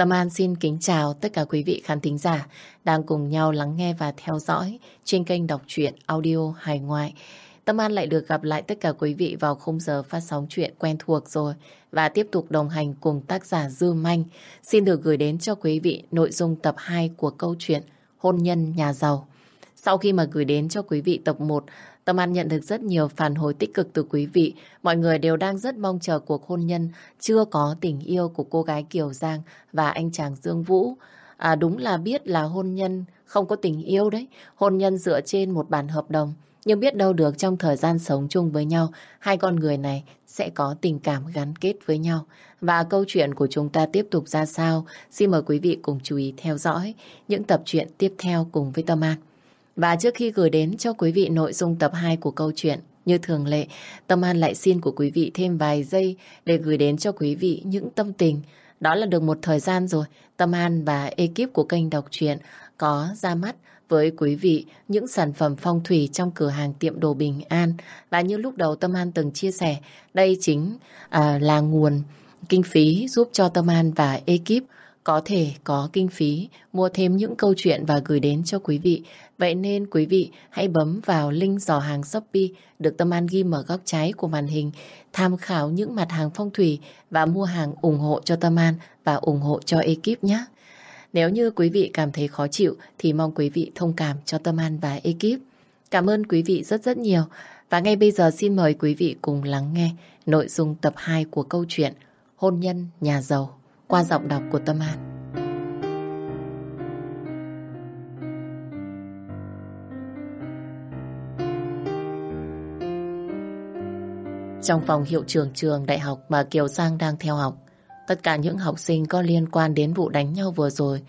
Tâm An xin kính chào tất cả quý vị khán thính giả đang cùng nhau lắng nghe và theo dõi trên kênh đọc truyện audio hài ngoại. Tâm An lại được gặp lại tất cả quý vị vào khung giờ phát sóng chuyện quen thuộc rồi và tiếp tục đồng hành cùng tác giả Dư Manh. Xin được gửi đến cho quý vị nội dung tập 2 của câu chuyện Hôn nhân nhà giàu. Sau khi mà gửi đến cho quý vị tập 1, Tâm An nhận được rất nhiều phản hồi tích cực từ quý vị. Mọi người đều đang rất mong chờ cuộc hôn nhân chưa có tình yêu của cô gái Kiều Giang và anh chàng Dương Vũ. À, đúng là biết là hôn nhân không có tình yêu đấy. Hôn nhân dựa trên một bản hợp đồng. Nhưng biết đâu được trong thời gian sống chung với nhau, hai con người này sẽ có tình cảm gắn kết với nhau. Và câu chuyện của chúng ta tiếp tục ra sao? Xin mời quý vị cùng chú ý theo dõi những tập truyện tiếp theo cùng với Tâm An. Và trước khi gửi đến cho quý vị nội dung tập 2 của câu chuyện, như thường lệ, Tâm An lại xin của quý vị thêm vài giây để gửi đến cho quý vị những tâm tình. Đó là được một thời gian rồi, Tâm An và ekip của kênh đọc truyện có ra mắt với quý vị những sản phẩm phong thủy trong cửa hàng tiệm đồ Bình An. Và như lúc đầu Tâm An từng chia sẻ, đây chính à, là nguồn kinh phí giúp cho Tâm An và ekip có thể có kinh phí mua thêm những câu chuyện và gửi đến cho quý vị. Vậy nên quý vị hãy bấm vào link dò hàng Shopee được Tâm An ghi mở góc trái của màn hình, tham khảo những mặt hàng phong thủy và mua hàng ủng hộ cho Tâm An và ủng hộ cho ekip nhé. Nếu như quý vị cảm thấy khó chịu thì mong quý vị thông cảm cho Tâm An và ekip. Cảm ơn quý vị rất rất nhiều. Và ngay bây giờ xin mời quý vị cùng lắng nghe nội dung tập 2 của câu chuyện Hôn nhân nhà giàu qua giọng đọc của Tâm An. Trong phòng hiệu trưởng trường đại học mà Kiều Giang đang theo học, tất cả những học sinh có liên quan đến vụ đánh nhau vừa rồi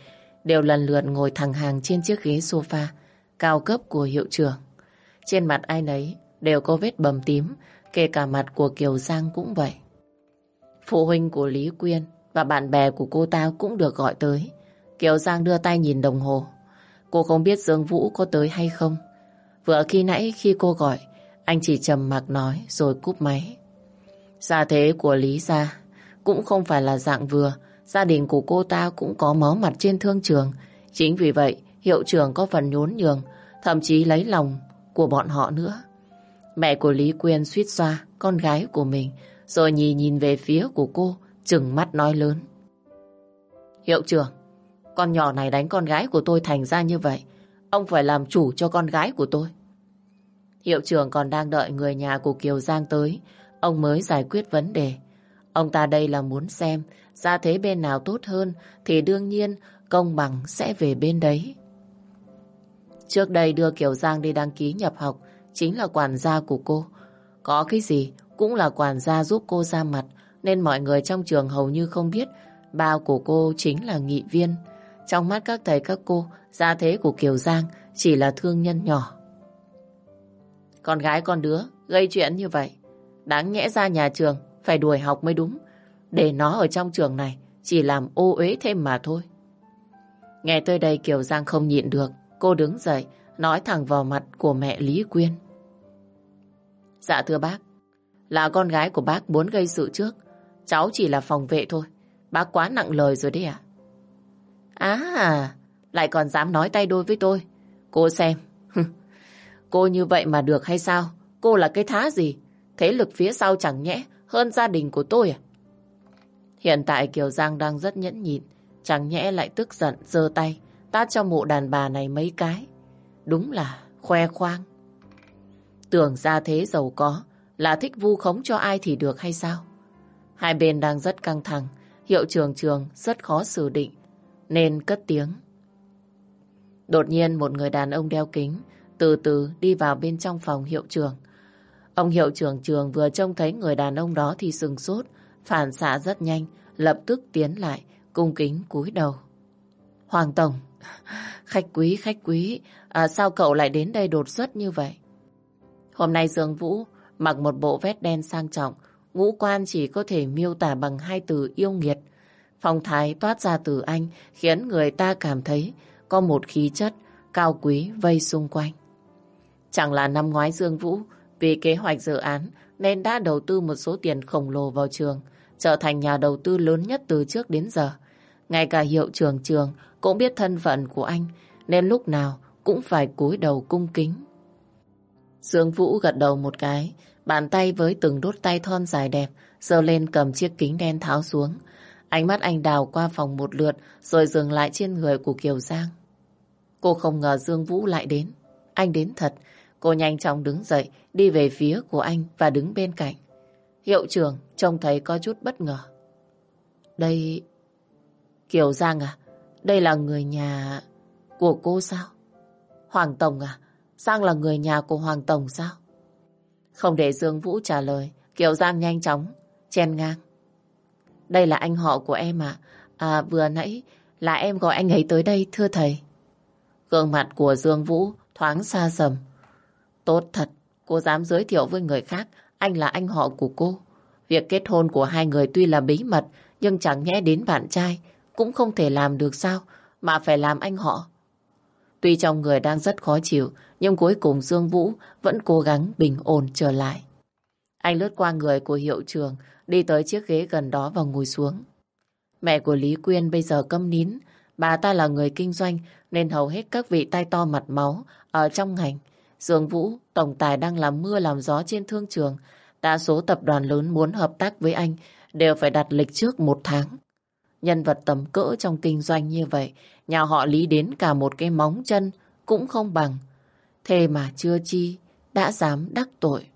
đều lần lượt ngồi thẳng hàng trên chiếc ghế sofa cao cấp của hiệu trưởng. Trên mặt ai nấy đều có vết bầm tím, kể cả mặt của Kiều Giang cũng vậy. Phụ huynh của Lý Quyên và bạn bè của cô ta cũng được gọi tới. Kiều Giang đưa tay nhìn đồng hồ. Cô không biết Dương Vũ có tới hay không. Vừa khi nãy khi cô gọi, anh chỉ trầm mặc nói rồi cúp máy. Gia thế của Lý Gia cũng không phải là dạng vừa. Gia đình của cô ta cũng có máu mặt trên thương trường. Chính vì vậy, hiệu trưởng có phần nhốn nhường, thậm chí lấy lòng của bọn họ nữa. Mẹ của Lý Quyên suýt xoa con gái của mình, rồi nhìn nhìn về phía của cô, chừng mắt nói lớn. Hiệu trưởng, con nhỏ này đánh con gái của tôi thành ra như vậy. Ông phải làm chủ cho con gái của tôi. Hiệu trưởng còn đang đợi người nhà của Kiều Giang tới. Ông mới giải quyết vấn đề. Ông ta đây là muốn xem ra thế bên nào tốt hơn thì đương nhiên công bằng sẽ về bên đấy. Trước đây đưa Kiều Giang đi đăng ký nhập học chính là quản gia của cô. Có cái gì cũng là quản gia giúp cô ra mặt nên mọi người trong trường hầu như không biết bao của cô chính là nghị viên. Trong mắt các thầy các cô, gia thế của Kiều Giang chỉ là thương nhân nhỏ. Con gái con đứa gây chuyện như vậy, đáng nhẽ ra nhà trường phải đuổi học mới đúng. Để nó ở trong trường này chỉ làm ô uế thêm mà thôi. Nghe tới đây Kiều Giang không nhịn được, cô đứng dậy, nói thẳng vào mặt của mẹ Lý Quyên. Dạ thưa bác, là con gái của bác muốn gây sự trước, Cháu chỉ là phòng vệ thôi. Bác quá nặng lời rồi đấy à? À, lại còn dám nói tay đôi với tôi. Cô xem. cô như vậy mà được hay sao? Cô là cái thá gì? Thế lực phía sau chẳng nhẽ hơn gia đình của tôi à? Hiện tại Kiều Giang đang rất nhẫn nhịn. Chẳng nhẽ lại tức giận, giơ tay, tát cho mụ đàn bà này mấy cái. Đúng là khoe khoang. Tưởng ra thế giàu có, là thích vu khống cho ai thì được hay sao? Hai bên đang rất căng thẳng, hiệu trưởng trường rất khó xử định, nên cất tiếng. Đột nhiên một người đàn ông đeo kính từ từ đi vào bên trong phòng hiệu trường Ông hiệu trưởng trường vừa trông thấy người đàn ông đó thì sừng sốt, phản xạ rất nhanh, lập tức tiến lại, cung kính cúi đầu. Hoàng Tổng, khách quý, khách quý, à, sao cậu lại đến đây đột xuất như vậy? Hôm nay Dương Vũ mặc một bộ vest đen sang trọng, Ngũ quan chỉ có thể miêu tả bằng hai từ yêu nghiệt. Phong thái toát ra từ anh khiến người ta cảm thấy có một khí chất cao quý vây xung quanh. Chẳng là năm ngoái Dương Vũ vì kế hoạch dự án nên đã đầu tư một số tiền khổng lồ vào trường, trở thành nhà đầu tư lớn nhất từ trước đến giờ. Ngay cả hiệu trưởng trường cũng biết thân phận của anh, nên lúc nào cũng phải cúi đầu cung kính. Dương Vũ gật đầu một cái, bàn tay với từng đốt tay thon dài đẹp, giơ lên cầm chiếc kính đen tháo xuống. Ánh mắt anh đào qua phòng một lượt, rồi dừng lại trên người của Kiều Giang. Cô không ngờ Dương Vũ lại đến. Anh đến thật. Cô nhanh chóng đứng dậy, đi về phía của anh và đứng bên cạnh. Hiệu trưởng trông thấy có chút bất ngờ. Đây... Kiều Giang à? Đây là người nhà của cô sao? Hoàng Tổng à? Giang là người nhà của Hoàng Tổng sao? Không để Dương Vũ trả lời, Kiều Giang nhanh chóng, chen ngang. Đây là anh họ của em ạ. À? à, vừa nãy là em gọi anh ấy tới đây, thưa thầy. Gương mặt của Dương Vũ thoáng xa sầm. Tốt thật, cô dám giới thiệu với người khác anh là anh họ của cô. Việc kết hôn của hai người tuy là bí mật, nhưng chẳng nhẽ đến bạn trai cũng không thể làm được sao, mà phải làm anh họ. Tuy trong người đang rất khó chịu, nhưng cuối cùng Dương Vũ vẫn cố gắng bình ổn trở lại. Anh lướt qua người của hiệu trường, đi tới chiếc ghế gần đó và ngồi xuống. Mẹ của Lý Quyên bây giờ câm nín, bà ta là người kinh doanh nên hầu hết các vị tay to mặt máu ở trong ngành. Dương Vũ, tổng tài đang làm mưa làm gió trên thương trường. Đa số tập đoàn lớn muốn hợp tác với anh đều phải đặt lịch trước một tháng. Nhân vật tầm cỡ trong kinh doanh như vậy, nhà họ lý đến cả một cái móng chân cũng không bằng. Thế mà chưa chi, đã dám đắc tội.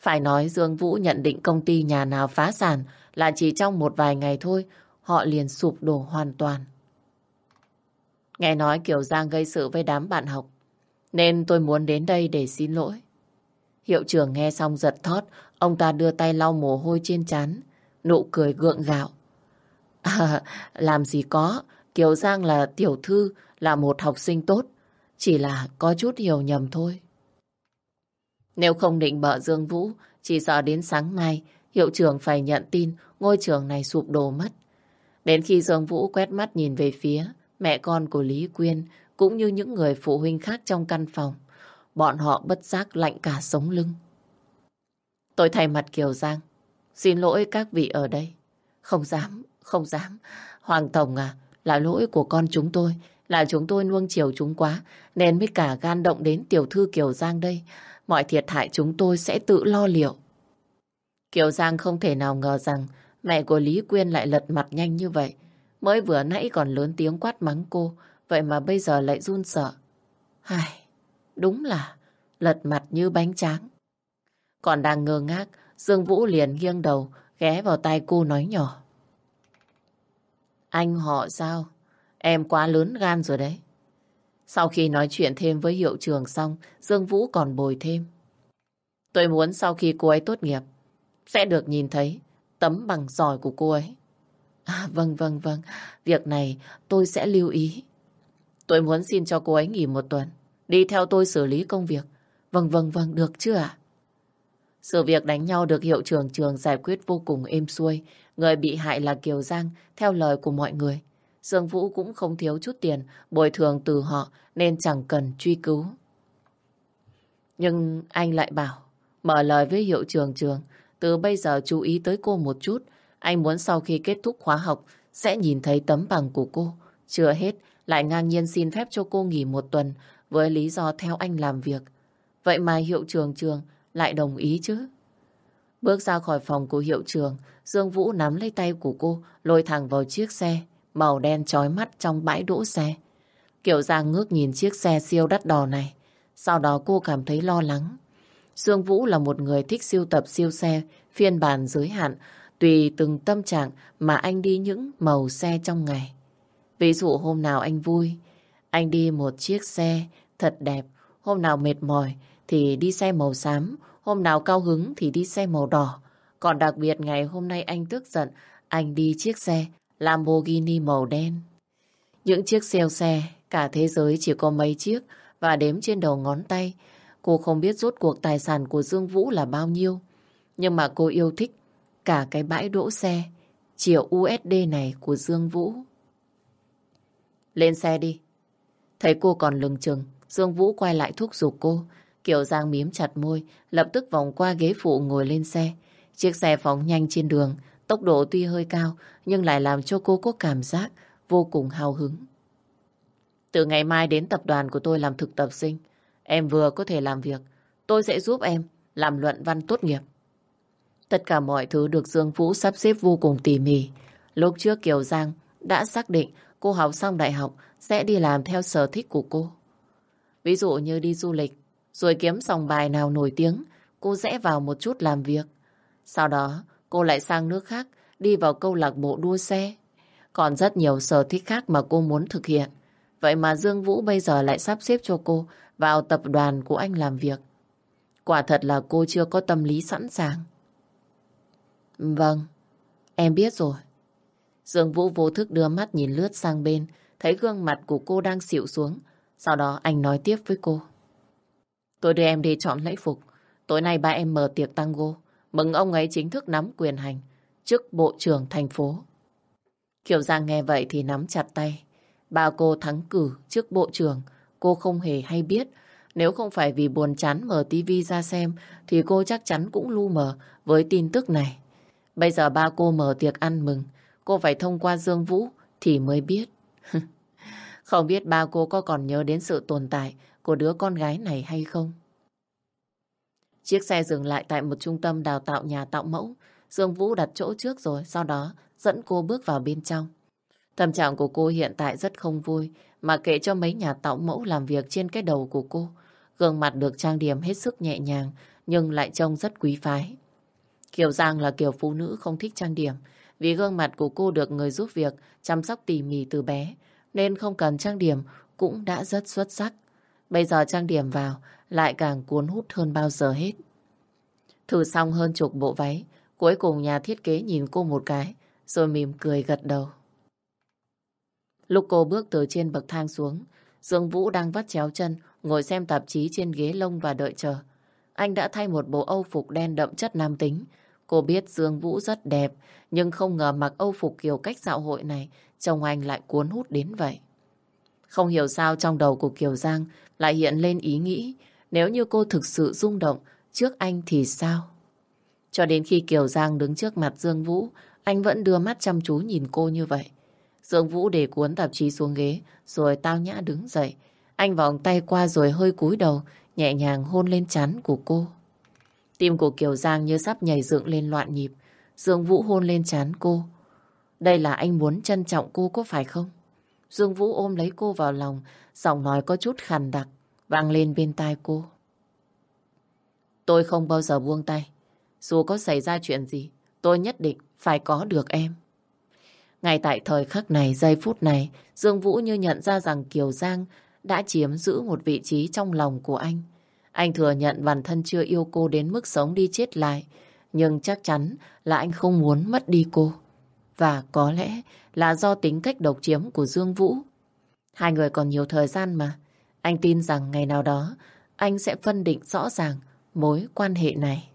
Phải nói Dương Vũ nhận định công ty nhà nào phá sản là chỉ trong một vài ngày thôi, họ liền sụp đổ hoàn toàn. Nghe nói Kiều Giang gây sự với đám bạn học, nên tôi muốn đến đây để xin lỗi. Hiệu trưởng nghe xong giật thót, ông ta đưa tay lau mồ hôi trên trán, nụ cười gượng gạo. À, làm gì có, Kiều Giang là tiểu thư, là một học sinh tốt, chỉ là có chút hiểu nhầm thôi. Nếu không định bợ Dương Vũ, chỉ sợ đến sáng mai, hiệu trưởng phải nhận tin ngôi trường này sụp đổ mất. Đến khi Dương Vũ quét mắt nhìn về phía mẹ con của Lý Quyên, cũng như những người phụ huynh khác trong căn phòng, bọn họ bất giác lạnh cả sống lưng. Tôi thay mặt Kiều Giang, xin lỗi các vị ở đây. Không dám, không dám. Hoàng Tổng à, là lỗi của con chúng tôi, là chúng tôi nuông chiều chúng quá, nên mới cả gan động đến tiểu thư Kiều Giang đây. Mọi thiệt hại chúng tôi sẽ tự lo liệu. Kiều Giang không thể nào ngờ rằng mẹ của Lý Quyên lại lật mặt nhanh như vậy. Mới vừa nãy còn lớn tiếng quát mắng cô, vậy mà bây giờ lại run sợ. Hai, đúng là lật mặt như bánh tráng. Còn đang ngơ ngác, Dương Vũ liền nghiêng đầu, ghé vào tai cô nói nhỏ. Anh họ sao? Em quá lớn gan rồi đấy. Sau khi nói chuyện thêm với hiệu trường xong, Dương Vũ còn bồi thêm. Tôi muốn sau khi cô ấy tốt nghiệp, sẽ được nhìn thấy tấm bằng giỏi của cô ấy. À, vâng, vâng, vâng. Việc này tôi sẽ lưu ý. Tôi muốn xin cho cô ấy nghỉ một tuần. Đi theo tôi xử lý công việc. Vâng, vâng, vâng, được chưa ạ? Sự việc đánh nhau được hiệu trưởng trường giải quyết vô cùng êm xuôi. Người bị hại là Kiều Giang, theo lời của mọi người. Dương Vũ cũng không thiếu chút tiền bồi thường từ họ nên chẳng cần truy cứu. Nhưng anh lại bảo, mở lời với hiệu trường trường, từ bây giờ chú ý tới cô một chút. Anh muốn sau khi kết thúc khóa học sẽ nhìn thấy tấm bằng của cô. Chưa hết, lại ngang nhiên xin phép cho cô nghỉ một tuần với lý do theo anh làm việc. Vậy mà hiệu trường trường lại đồng ý chứ. Bước ra khỏi phòng của hiệu trường, Dương Vũ nắm lấy tay của cô, lôi thẳng vào chiếc xe, màu đen trói mắt trong bãi đỗ xe. Kiểu Giang ngước nhìn chiếc xe siêu đắt đỏ này. Sau đó cô cảm thấy lo lắng. Dương Vũ là một người thích siêu tập siêu xe, phiên bản giới hạn, tùy từng tâm trạng mà anh đi những màu xe trong ngày. Ví dụ hôm nào anh vui, anh đi một chiếc xe thật đẹp. Hôm nào mệt mỏi thì đi xe màu xám, hôm nào cao hứng thì đi xe màu đỏ. Còn đặc biệt ngày hôm nay anh tức giận, anh đi chiếc xe Lamborghini màu đen. Những chiếc siêu xe, cả thế giới chỉ có mấy chiếc và đếm trên đầu ngón tay. Cô không biết rốt cuộc tài sản của Dương Vũ là bao nhiêu. Nhưng mà cô yêu thích cả cái bãi đỗ xe triệu USD này của Dương Vũ. Lên xe đi. Thấy cô còn lừng chừng, Dương Vũ quay lại thúc giục cô. Kiều Giang miếm chặt môi, lập tức vòng qua ghế phụ ngồi lên xe. Chiếc xe phóng nhanh trên đường, tốc độ tuy hơi cao, nhưng lại làm cho cô có cảm giác vô cùng hào hứng. Từ ngày mai đến tập đoàn của tôi làm thực tập sinh, em vừa có thể làm việc, tôi sẽ giúp em làm luận văn tốt nghiệp. Tất cả mọi thứ được Dương Vũ sắp xếp vô cùng tỉ mỉ. Lúc trước Kiều Giang đã xác định cô học xong đại học sẽ đi làm theo sở thích của cô. Ví dụ như đi du lịch, rồi kiếm xong bài nào nổi tiếng, cô rẽ vào một chút làm việc. Sau đó, cô lại sang nước khác, đi vào câu lạc bộ đua xe. Còn rất nhiều sở thích khác mà cô muốn thực hiện. Vậy mà Dương Vũ bây giờ lại sắp xếp cho cô vào tập đoàn của anh làm việc. Quả thật là cô chưa có tâm lý sẵn sàng. Vâng, em biết rồi. Dương Vũ vô thức đưa mắt nhìn lướt sang bên, thấy gương mặt của cô đang xịu xuống. Sau đó anh nói tiếp với cô. Tôi đưa em đi chọn lễ phục. Tối nay ba em mở tiệc tango, mừng ông ấy chính thức nắm quyền hành, trước bộ trưởng thành phố. Kiều Giang nghe vậy thì nắm chặt tay. Ba cô thắng cử trước bộ trưởng, cô không hề hay biết. Nếu không phải vì buồn chán mở tivi ra xem, thì cô chắc chắn cũng lu mờ với tin tức này. Bây giờ ba cô mở tiệc ăn mừng, cô phải thông qua Dương Vũ thì mới biết. không biết ba cô có còn nhớ đến sự tồn tại của đứa con gái này hay không? Chiếc xe dừng lại tại một trung tâm đào tạo nhà tạo mẫu. Dương Vũ đặt chỗ trước rồi, sau đó dẫn cô bước vào bên trong. Tâm trạng của cô hiện tại rất không vui, mà kệ cho mấy nhà tạo mẫu làm việc trên cái đầu của cô. Gương mặt được trang điểm hết sức nhẹ nhàng, nhưng lại trông rất quý phái. Kiều Giang là kiểu phụ nữ không thích trang điểm, vì gương mặt của cô được người giúp việc chăm sóc tỉ mỉ từ bé, nên không cần trang điểm cũng đã rất xuất sắc. Bây giờ trang điểm vào lại càng cuốn hút hơn bao giờ hết. Thử xong hơn chục bộ váy, cuối cùng nhà thiết kế nhìn cô một cái, rồi mỉm cười gật đầu. Lúc cô bước từ trên bậc thang xuống, Dương Vũ đang vắt chéo chân, ngồi xem tạp chí trên ghế lông và đợi chờ. Anh đã thay một bộ âu phục đen đậm chất nam tính. Cô biết Dương Vũ rất đẹp, nhưng không ngờ mặc âu phục kiểu cách dạo hội này, chồng anh lại cuốn hút đến vậy. Không hiểu sao trong đầu của Kiều Giang lại hiện lên ý nghĩ nếu như cô thực sự rung động trước anh thì sao? Cho đến khi Kiều Giang đứng trước mặt Dương Vũ, anh vẫn đưa mắt chăm chú nhìn cô như vậy. Dương Vũ để cuốn tạp chí xuống ghế, rồi tao nhã đứng dậy. Anh vòng tay qua rồi hơi cúi đầu, nhẹ nhàng hôn lên chán của cô. Tim của Kiều Giang như sắp nhảy dựng lên loạn nhịp. Dương Vũ hôn lên chán cô. Đây là anh muốn trân trọng cô có phải không? Dương Vũ ôm lấy cô vào lòng, giọng nói có chút khàn đặc, vang lên bên tai cô. Tôi không bao giờ buông tay. Dù có xảy ra chuyện gì, tôi nhất định phải có được em. Ngay tại thời khắc này, giây phút này, Dương Vũ như nhận ra rằng Kiều Giang đã chiếm giữ một vị trí trong lòng của anh. Anh thừa nhận bản thân chưa yêu cô đến mức sống đi chết lại, nhưng chắc chắn là anh không muốn mất đi cô. Và có lẽ là do tính cách độc chiếm của Dương Vũ. Hai người còn nhiều thời gian mà. Anh tin rằng ngày nào đó, anh sẽ phân định rõ ràng mối quan hệ này.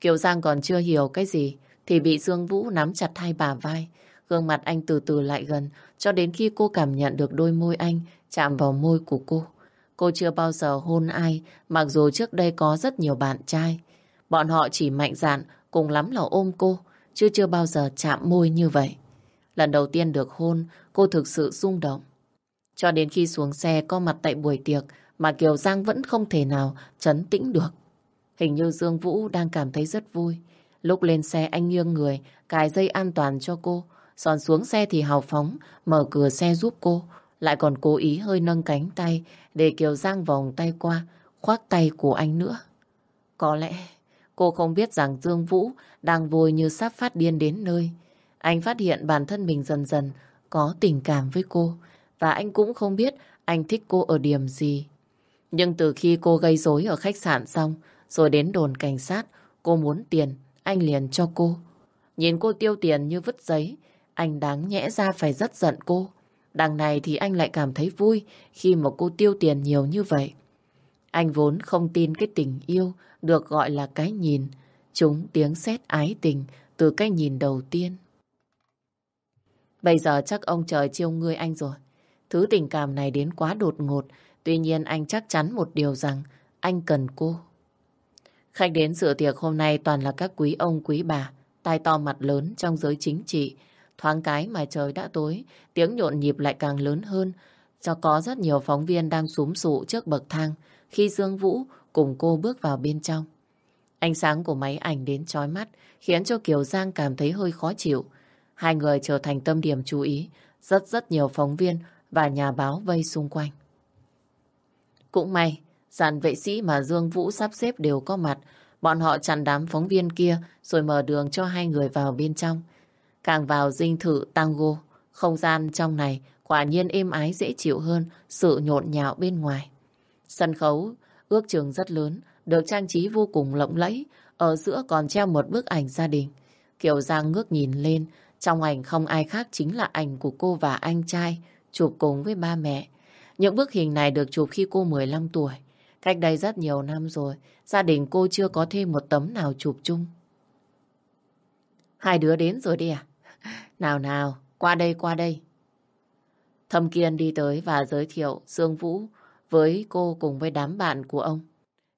Kiều Giang còn chưa hiểu cái gì, thì bị Dương Vũ nắm chặt hai bà vai. Gương mặt anh từ từ lại gần, cho đến khi cô cảm nhận được đôi môi anh chạm vào môi của cô. Cô chưa bao giờ hôn ai, mặc dù trước đây có rất nhiều bạn trai. Bọn họ chỉ mạnh dạn cùng lắm là ôm cô chứ chưa bao giờ chạm môi như vậy. Lần đầu tiên được hôn cô thực sự rung động. Cho đến khi xuống xe có mặt tại buổi tiệc mà Kiều Giang vẫn không thể nào chấn tĩnh được. Hình như Dương Vũ đang cảm thấy rất vui. Lúc lên xe anh nghiêng người, cài dây an toàn cho cô. Còn xuống xe thì hào phóng, mở cửa xe giúp cô. Lại còn cố ý hơi nâng cánh tay để Kiều Giang vòng tay qua, khoác tay của anh nữa. Có lẽ cô không biết rằng Dương Vũ đang vui như sắp phát điên đến nơi. Anh phát hiện bản thân mình dần dần có tình cảm với cô. Và anh cũng không biết anh thích cô ở điểm gì. Nhưng từ khi cô gây rối ở khách sạn xong, rồi đến đồn cảnh sát, cô muốn tiền, anh liền cho cô. Nhìn cô tiêu tiền như vứt giấy, anh đáng nhẽ ra phải rất giận cô. Đằng này thì anh lại cảm thấy vui khi mà cô tiêu tiền nhiều như vậy. Anh vốn không tin cái tình yêu được gọi là cái nhìn, chúng tiếng sét ái tình từ cái nhìn đầu tiên. Bây giờ chắc ông trời chiêu ngươi anh rồi. Thứ tình cảm này đến quá đột ngột, tuy nhiên anh chắc chắn một điều rằng anh cần cô. Khách đến dự tiệc hôm nay toàn là các quý ông quý bà, tai to mặt lớn trong giới chính trị. thoáng cái mà trời đã tối, tiếng nhộn nhịp lại càng lớn hơn, cho có rất nhiều phóng viên đang súm sụ trước bậc thang khi Dương Vũ cùng cô bước vào bên trong. Ánh sáng của máy ảnh đến chói mắt khiến cho Kiều Giang cảm thấy hơi khó chịu. Hai người trở thành tâm điểm chú ý, rất rất nhiều phóng viên và nhà báo vây xung quanh. Cũng may, dàn vệ sĩ mà Dương Vũ sắp xếp đều có mặt. Bọn họ chặn đám phóng viên kia rồi mở đường cho hai người vào bên trong. Càng vào dinh thự tango, không gian trong này quả nhiên êm ái dễ chịu hơn sự nhộn nhạo bên ngoài. Sân khấu ước trường rất lớn, được trang trí vô cùng lộng lẫy, ở giữa còn treo một bức ảnh gia đình. Kiều Giang ngước nhìn lên, trong ảnh không ai khác chính là ảnh của cô và anh trai, chụp cùng với ba mẹ. Những bức hình này được chụp khi cô 15 tuổi. Cách đây rất nhiều năm rồi, gia đình cô chưa có thêm một tấm nào chụp chung. Hai đứa đến rồi đi à? Nào nào, qua đây, qua đây. Thâm Kiên đi tới và giới thiệu Dương Vũ với cô cùng với đám bạn của ông.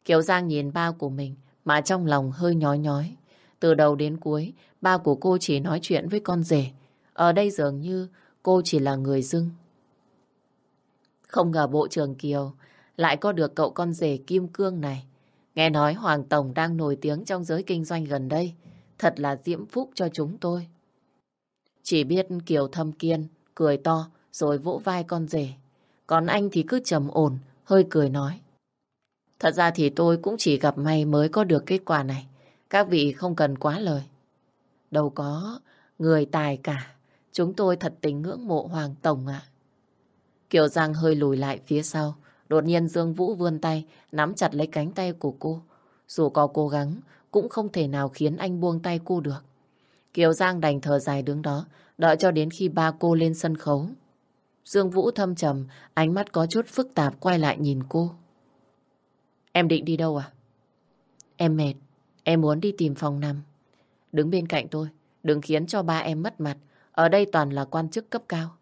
Kiều Giang nhìn bao của mình mà trong lòng hơi nhói nhói. Từ đầu đến cuối, bao của cô chỉ nói chuyện với con rể. Ở đây dường như cô chỉ là người dưng. Không ngờ Bộ trưởng Kiều lại có được cậu con rể Kim Cương này. Nghe nói Hoàng Tổng đang nổi tiếng trong giới kinh doanh gần đây. Thật là diễm phúc cho chúng tôi. Chỉ biết Kiều Thâm Kiên cười to rồi vỗ vai con rể. Còn anh thì cứ trầm ổn, hơi cười nói. Thật ra thì tôi cũng chỉ gặp may mới có được kết quả này. Các vị không cần quá lời. Đâu có, người tài cả. Chúng tôi thật tình ngưỡng mộ Hoàng Tổng ạ. Kiều Giang hơi lùi lại phía sau. Đột nhiên Dương Vũ vươn tay, nắm chặt lấy cánh tay của cô. Dù có cố gắng, cũng không thể nào khiến anh buông tay cô được. Kiều Giang đành thở dài đứng đó, đợi cho đến khi ba cô lên sân khấu. Dương Vũ thâm trầm, ánh mắt có chút phức tạp quay lại nhìn cô. Em định đi đâu à? Em mệt, em muốn đi tìm phòng nằm. Đứng bên cạnh tôi, đừng khiến cho ba em mất mặt. Ở đây toàn là quan chức cấp cao.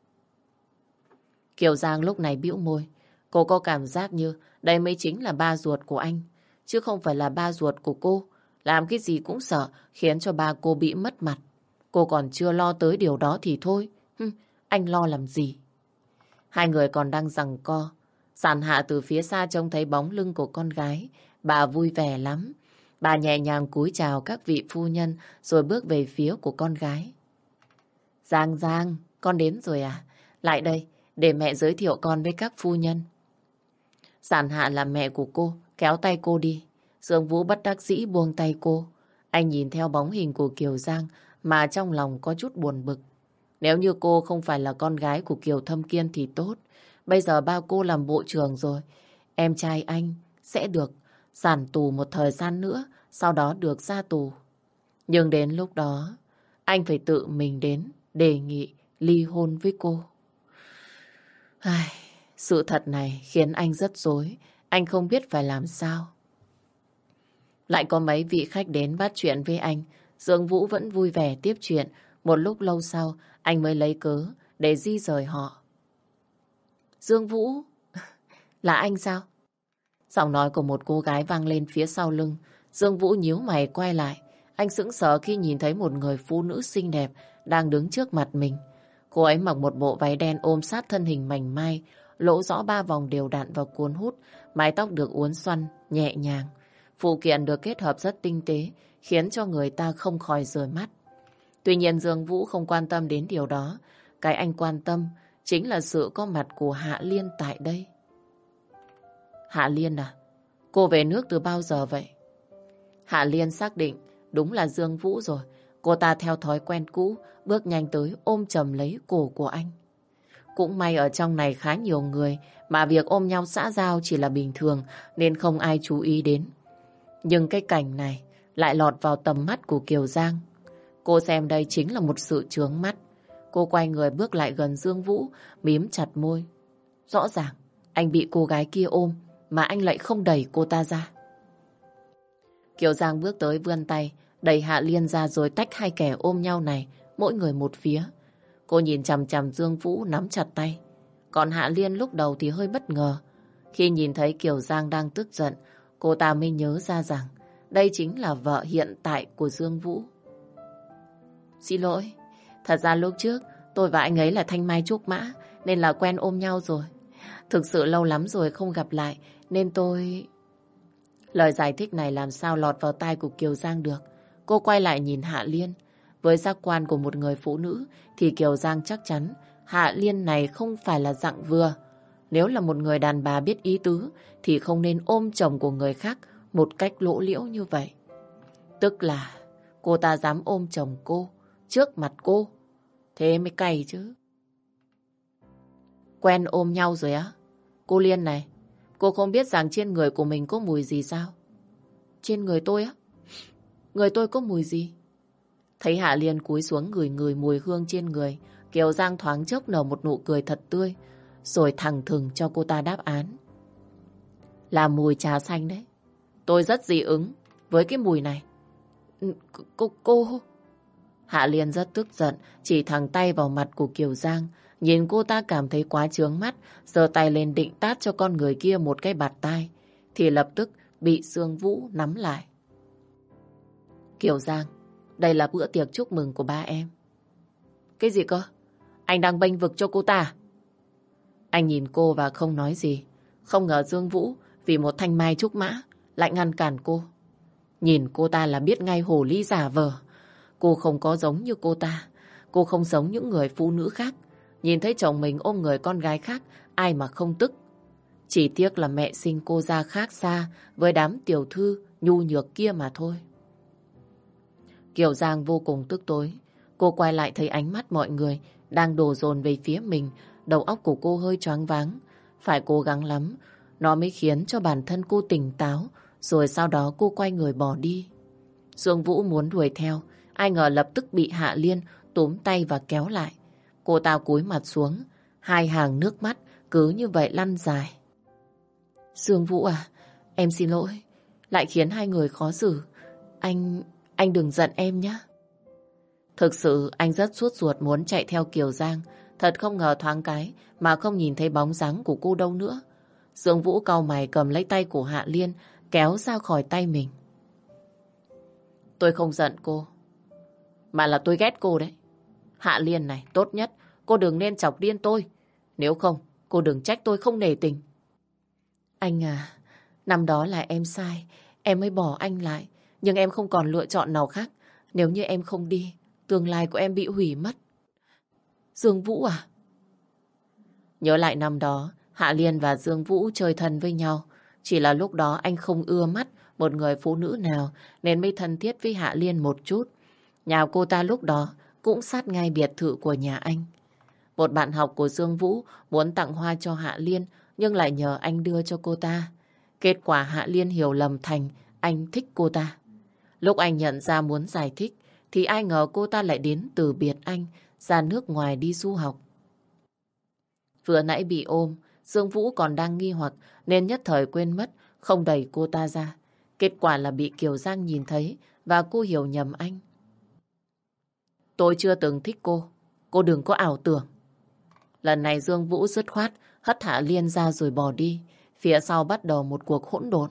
Kiều Giang lúc này bĩu môi. Cô có cảm giác như đây mới chính là ba ruột của anh. Chứ không phải là ba ruột của cô. Làm cái gì cũng sợ khiến cho ba cô bị mất mặt. Cô còn chưa lo tới điều đó thì thôi. Hừm, anh lo làm gì? Hai người còn đang giằng co. Giản hạ từ phía xa trông thấy bóng lưng của con gái. Bà vui vẻ lắm. Bà nhẹ nhàng cúi chào các vị phu nhân rồi bước về phía của con gái. Giang Giang, con đến rồi à? Lại đây, để mẹ giới thiệu con với các phu nhân. Giản hạ là mẹ của cô, kéo tay cô đi. Dương Vũ bất đắc dĩ buông tay cô. Anh nhìn theo bóng hình của Kiều Giang mà trong lòng có chút buồn bực. Nếu như cô không phải là con gái của Kiều Thâm Kiên thì tốt. Bây giờ ba cô làm bộ trưởng rồi. Em trai anh sẽ được giản tù một thời gian nữa, sau đó được ra tù. Nhưng đến lúc đó, anh phải tự mình đến đề nghị ly hôn với cô. Ai, sự thật này khiến anh rất dối. Anh không biết phải làm sao. Lại có mấy vị khách đến bắt chuyện với anh. Dương Vũ vẫn vui vẻ tiếp chuyện. Một lúc lâu sau, anh mới lấy cớ để di rời họ. Dương Vũ? Là anh sao? Giọng nói của một cô gái vang lên phía sau lưng. Dương Vũ nhíu mày quay lại. Anh sững sờ khi nhìn thấy một người phụ nữ xinh đẹp đang đứng trước mặt mình. Cô ấy mặc một bộ váy đen ôm sát thân hình mảnh mai, lỗ rõ ba vòng đều đặn và cuốn hút, mái tóc được uốn xoăn, nhẹ nhàng. Phụ kiện được kết hợp rất tinh tế, khiến cho người ta không khỏi rời mắt. Tuy nhiên Dương Vũ không quan tâm đến điều đó. Cái anh quan tâm chính là sự có mặt của Hạ Liên tại đây. Hạ Liên à? Cô về nước từ bao giờ vậy? Hạ Liên xác định đúng là Dương Vũ rồi. Cô ta theo thói quen cũ, bước nhanh tới ôm chầm lấy cổ của anh. Cũng may ở trong này khá nhiều người mà việc ôm nhau xã giao chỉ là bình thường nên không ai chú ý đến. Nhưng cái cảnh này lại lọt vào tầm mắt của Kiều Giang. Cô xem đây chính là một sự trướng mắt. Cô quay người bước lại gần Dương Vũ, mím chặt môi. Rõ ràng, anh bị cô gái kia ôm, mà anh lại không đẩy cô ta ra. Kiều Giang bước tới vươn tay, đẩy Hạ Liên ra rồi tách hai kẻ ôm nhau này, mỗi người một phía. Cô nhìn chằm chằm Dương Vũ nắm chặt tay. Còn Hạ Liên lúc đầu thì hơi bất ngờ. Khi nhìn thấy Kiều Giang đang tức giận, cô ta mới nhớ ra rằng đây chính là vợ hiện tại của Dương Vũ. Xin lỗi, Thật ra lúc trước, tôi và anh ấy là thanh mai trúc mã, nên là quen ôm nhau rồi. Thực sự lâu lắm rồi không gặp lại, nên tôi... Lời giải thích này làm sao lọt vào tai của Kiều Giang được. Cô quay lại nhìn Hạ Liên. Với giác quan của một người phụ nữ thì Kiều Giang chắc chắn Hạ Liên này không phải là dạng vừa. Nếu là một người đàn bà biết ý tứ thì không nên ôm chồng của người khác một cách lỗ liễu như vậy. Tức là cô ta dám ôm chồng cô trước mặt cô. Thế mới cay chứ. Quen ôm nhau rồi á? Cô Liên này, cô không biết rằng trên người của mình có mùi gì sao? Trên người tôi á? Người tôi có mùi gì? Thấy Hạ Liên cúi xuống người người mùi hương trên người, Kiều Giang thoáng chốc nở một nụ cười thật tươi, rồi thẳng thừng cho cô ta đáp án. Là mùi trà xanh đấy. Tôi rất dị ứng với cái mùi này. C cô, cô... Hạ Liên rất tức giận, chỉ thẳng tay vào mặt của Kiều Giang. Nhìn cô ta cảm thấy quá trướng mắt, giơ tay lên định tát cho con người kia một cái bạt tai. Thì lập tức bị Sương Vũ nắm lại. Kiều Giang, đây là bữa tiệc chúc mừng của ba em. Cái gì cơ? Anh đang bênh vực cho cô ta. À? Anh nhìn cô và không nói gì. Không ngờ Dương Vũ vì một thanh mai trúc mã lại ngăn cản cô. Nhìn cô ta là biết ngay hồ ly giả vờ. Cô không có giống như cô ta. Cô không giống những người phụ nữ khác. Nhìn thấy chồng mình ôm người con gái khác, ai mà không tức. Chỉ tiếc là mẹ sinh cô ra khác xa với đám tiểu thư nhu nhược kia mà thôi. Kiều Giang vô cùng tức tối. Cô quay lại thấy ánh mắt mọi người đang đổ dồn về phía mình. Đầu óc của cô hơi choáng váng. Phải cố gắng lắm. Nó mới khiến cho bản thân cô tỉnh táo. Rồi sau đó cô quay người bỏ đi. Dương Vũ muốn đuổi theo. Ai ngờ lập tức bị Hạ Liên túm tay và kéo lại. Cô ta cúi mặt xuống. Hai hàng nước mắt cứ như vậy lăn dài. Dương Vũ à, em xin lỗi. Lại khiến hai người khó xử. Anh... anh đừng giận em nhé. Thực sự anh rất suốt ruột muốn chạy theo Kiều Giang. Thật không ngờ thoáng cái mà không nhìn thấy bóng dáng của cô đâu nữa. Dương Vũ cau mày cầm lấy tay của Hạ Liên kéo ra khỏi tay mình. Tôi không giận cô. Mà là tôi ghét cô đấy. Hạ Liên này, tốt nhất cô đừng nên chọc điên tôi. Nếu không, cô đừng trách tôi không nề tình. Anh à, năm đó là em sai. Em mới bỏ anh lại. Nhưng em không còn lựa chọn nào khác. Nếu như em không đi, tương lai của em bị hủy mất. Dương Vũ à? Nhớ lại năm đó, Hạ Liên và Dương Vũ chơi thân với nhau. Chỉ là lúc đó anh không ưa mắt một người phụ nữ nào nên mới thân thiết với Hạ Liên một chút. Nhà cô ta lúc đó cũng sát ngay biệt thự của nhà anh. Một bạn học của Dương Vũ muốn tặng hoa cho Hạ Liên nhưng lại nhờ anh đưa cho cô ta. Kết quả Hạ Liên hiểu lầm thành anh thích cô ta. Lúc anh nhận ra muốn giải thích thì ai ngờ cô ta lại đến từ biệt anh ra nước ngoài đi du học. Vừa nãy bị ôm, Dương Vũ còn đang nghi hoặc nên nhất thời quên mất không đẩy cô ta ra. Kết quả là bị Kiều Giang nhìn thấy và cô hiểu nhầm anh. Tôi chưa từng thích cô. Cô đừng có ảo tưởng. Lần này Dương Vũ dứt khoát, hất Hạ Liên ra rồi bỏ đi. Phía sau bắt đầu một cuộc hỗn độn.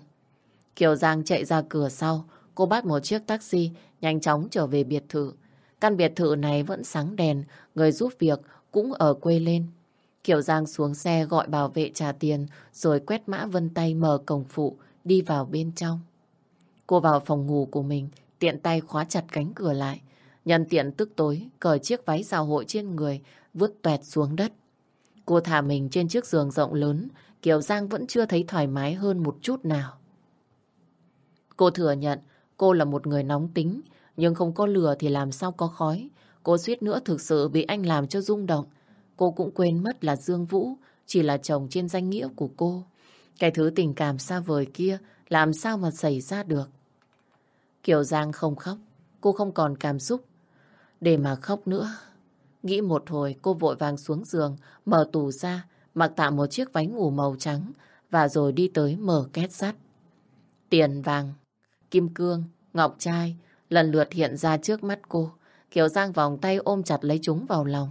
Kiều Giang chạy ra cửa sau. Cô bắt một chiếc taxi, nhanh chóng trở về biệt thự. Căn biệt thự này vẫn sáng đèn. Người giúp việc cũng ở quê lên. Kiều Giang xuống xe gọi bảo vệ trả tiền, rồi quét mã vân tay mở cổng phụ, đi vào bên trong. Cô vào phòng ngủ của mình, tiện tay khóa chặt cánh cửa lại. Nhân tiện tức tối, cởi chiếc váy xào hội trên người, vứt tuẹt xuống đất. Cô thả mình trên chiếc giường rộng lớn Kiều Giang vẫn chưa thấy thoải mái hơn một chút nào. Cô thừa nhận, cô là một người nóng tính, nhưng không có lửa thì làm sao có khói. Cô suýt nữa thực sự bị anh làm cho rung động. Cô cũng quên mất là Dương Vũ, chỉ là chồng trên danh nghĩa của cô. Cái thứ tình cảm xa vời kia, làm sao mà xảy ra được. Kiều Giang không khóc. Cô không còn cảm xúc. Để mà khóc nữa. Nghĩ một hồi cô vội vàng xuống giường, mở tủ ra, mặc tạm một chiếc váy ngủ màu trắng và rồi đi tới mở két sắt. Tiền vàng, kim cương, ngọc trai lần lượt hiện ra trước mắt cô. Kiều Giang vòng tay ôm chặt lấy chúng vào lòng.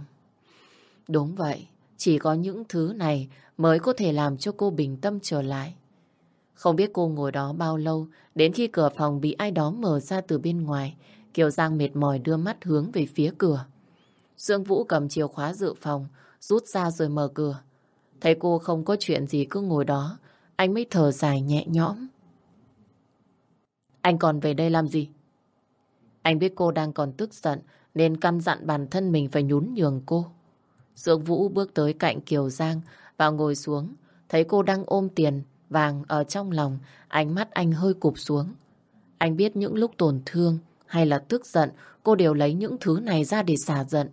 Đúng vậy, chỉ có những thứ này mới có thể làm cho cô bình tâm trở lại. Không biết cô ngồi đó bao lâu, đến khi cửa phòng bị ai đó mở ra từ bên ngoài, Kiều Giang mệt mỏi đưa mắt hướng về phía cửa. Dương Vũ cầm chìa khóa dự phòng, rút ra rồi mở cửa. Thấy cô không có chuyện gì cứ ngồi đó, anh mới thở dài nhẹ nhõm. Anh còn về đây làm gì? Anh biết cô đang còn tức giận nên căn dặn bản thân mình phải nhún nhường cô. Dương Vũ bước tới cạnh Kiều Giang và ngồi xuống. Thấy cô đang ôm tiền vàng ở trong lòng, ánh mắt anh hơi cụp xuống. Anh biết những lúc tổn thương hay là tức giận, cô đều lấy những thứ này ra để xả giận.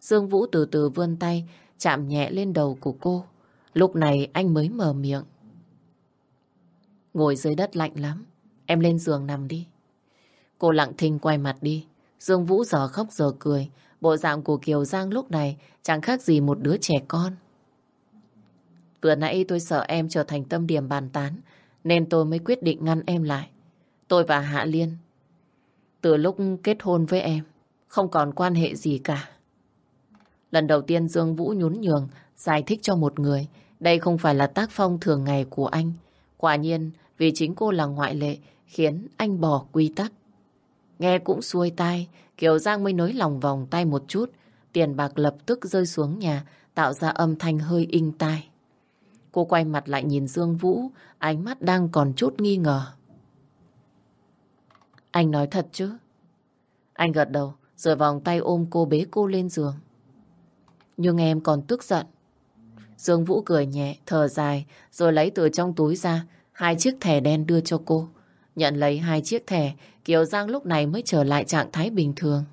Dương Vũ từ từ vươn tay, chạm nhẹ lên đầu của cô. Lúc này anh mới mở miệng. Ngồi dưới đất lạnh lắm, em lên giường nằm đi. Cô lặng thinh quay mặt đi. Dương Vũ giờ khóc giờ cười. Bộ dạng của Kiều Giang lúc này chẳng khác gì một đứa trẻ con. Vừa nãy tôi sợ em trở thành tâm điểm bàn tán, nên tôi mới quyết định ngăn em lại. Tôi và Hạ Liên, từ lúc kết hôn với em, không còn quan hệ gì cả. Lần đầu tiên Dương Vũ nhún nhường, giải thích cho một người, đây không phải là tác phong thường ngày của anh. Quả nhiên, vì chính cô là ngoại lệ, khiến anh bỏ quy tắc. Nghe cũng xuôi tai, Kiều Giang mới nới lòng vòng tay một chút, tiền bạc lập tức rơi xuống nhà, tạo ra âm thanh hơi inh tai. Cô quay mặt lại nhìn Dương Vũ, ánh mắt đang còn chút nghi ngờ. Anh nói thật chứ? Anh gật đầu, rồi vòng tay ôm cô bế cô lên giường. Nhưng em còn tức giận. Dương Vũ cười nhẹ, thở dài, rồi lấy từ trong túi ra hai chiếc thẻ đen đưa cho cô. Nhận lấy hai chiếc thẻ, Kiều Giang lúc này mới trở lại trạng thái bình thường.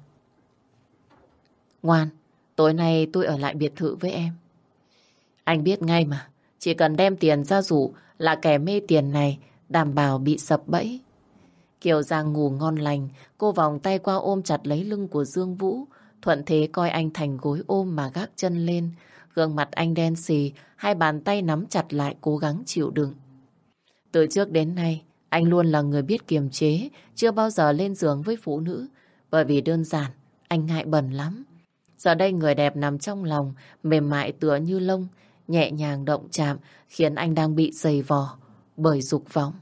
Ngoan, tối nay tôi ở lại biệt thự với em. Anh biết ngay mà, chỉ cần đem tiền ra rủ là kẻ mê tiền này đảm bảo bị sập bẫy. Kiều Giang ngủ ngon lành, cô vòng tay qua ôm chặt lấy lưng của Dương Vũ, thuận thế coi anh thành gối ôm mà gác chân lên. Gương mặt anh đen xì, hai bàn tay nắm chặt lại cố gắng chịu đựng. Từ trước đến nay, anh luôn là người biết kiềm chế, chưa bao giờ lên giường với phụ nữ, bởi vì đơn giản, anh ngại bẩn lắm. Giờ đây người đẹp nằm trong lòng, mềm mại tựa như lông, nhẹ nhàng động chạm, khiến anh đang bị dày vò bởi dục vọng.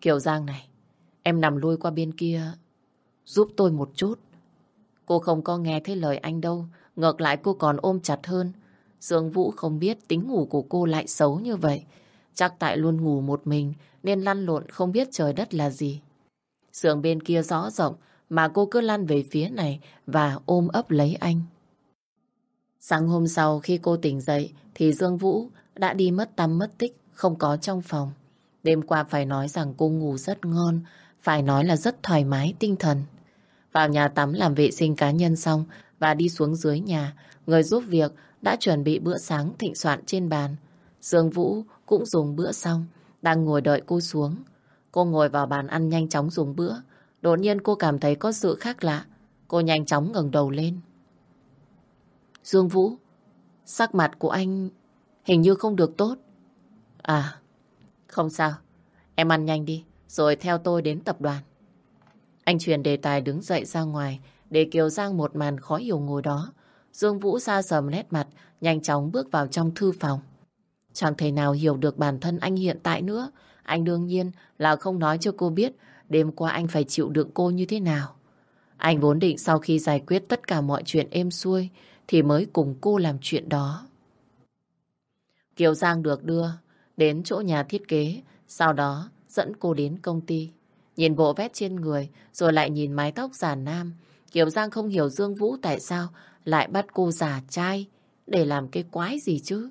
Kiều Giang này, em nằm lui qua bên kia, giúp tôi một chút. Cô không có nghe thấy lời anh đâu, ngược lại cô còn ôm chặt hơn. Dương Vũ không biết tính ngủ của cô lại xấu như vậy. Chắc tại luôn ngủ một mình nên lăn lộn không biết trời đất là gì. Sườn bên kia rõ rộng mà cô cứ lăn về phía này và ôm ấp lấy anh. Sáng hôm sau khi cô tỉnh dậy thì Dương Vũ đã đi mất tăm mất tích, không có trong phòng. Đêm qua phải nói rằng cô ngủ rất ngon, phải nói là rất thoải mái tinh thần. Vào nhà tắm làm vệ sinh cá nhân xong và đi xuống dưới nhà, người giúp việc đã chuẩn bị bữa sáng thịnh soạn trên bàn. Dương Vũ cũng dùng bữa xong, đang ngồi đợi cô xuống. Cô ngồi vào bàn ăn nhanh chóng dùng bữa. Đột nhiên cô cảm thấy có sự khác lạ. Cô nhanh chóng ngẩng đầu lên. Dương Vũ, sắc mặt của anh hình như không được tốt. À, không sao. Em ăn nhanh đi, rồi theo tôi đến tập đoàn. Anh truyền đề tài đứng dậy ra ngoài, để Kiều Giang một màn khó hiểu ngồi đó. Dương Vũ ra sầm nét mặt, nhanh chóng bước vào trong thư phòng. Chẳng thể nào hiểu được bản thân anh hiện tại nữa. Anh đương nhiên là không nói cho cô biết đêm qua anh phải chịu đựng cô như thế nào. Anh vốn định sau khi giải quyết tất cả mọi chuyện êm xuôi thì mới cùng cô làm chuyện đó. Kiều Giang được đưa đến chỗ nhà thiết kế, sau đó dẫn cô đến công ty. Nhìn bộ vét trên người, rồi lại nhìn mái tóc giả nam. Kiều Giang không hiểu Dương Vũ tại sao lại bắt cô giả trai để làm cái quái gì chứ.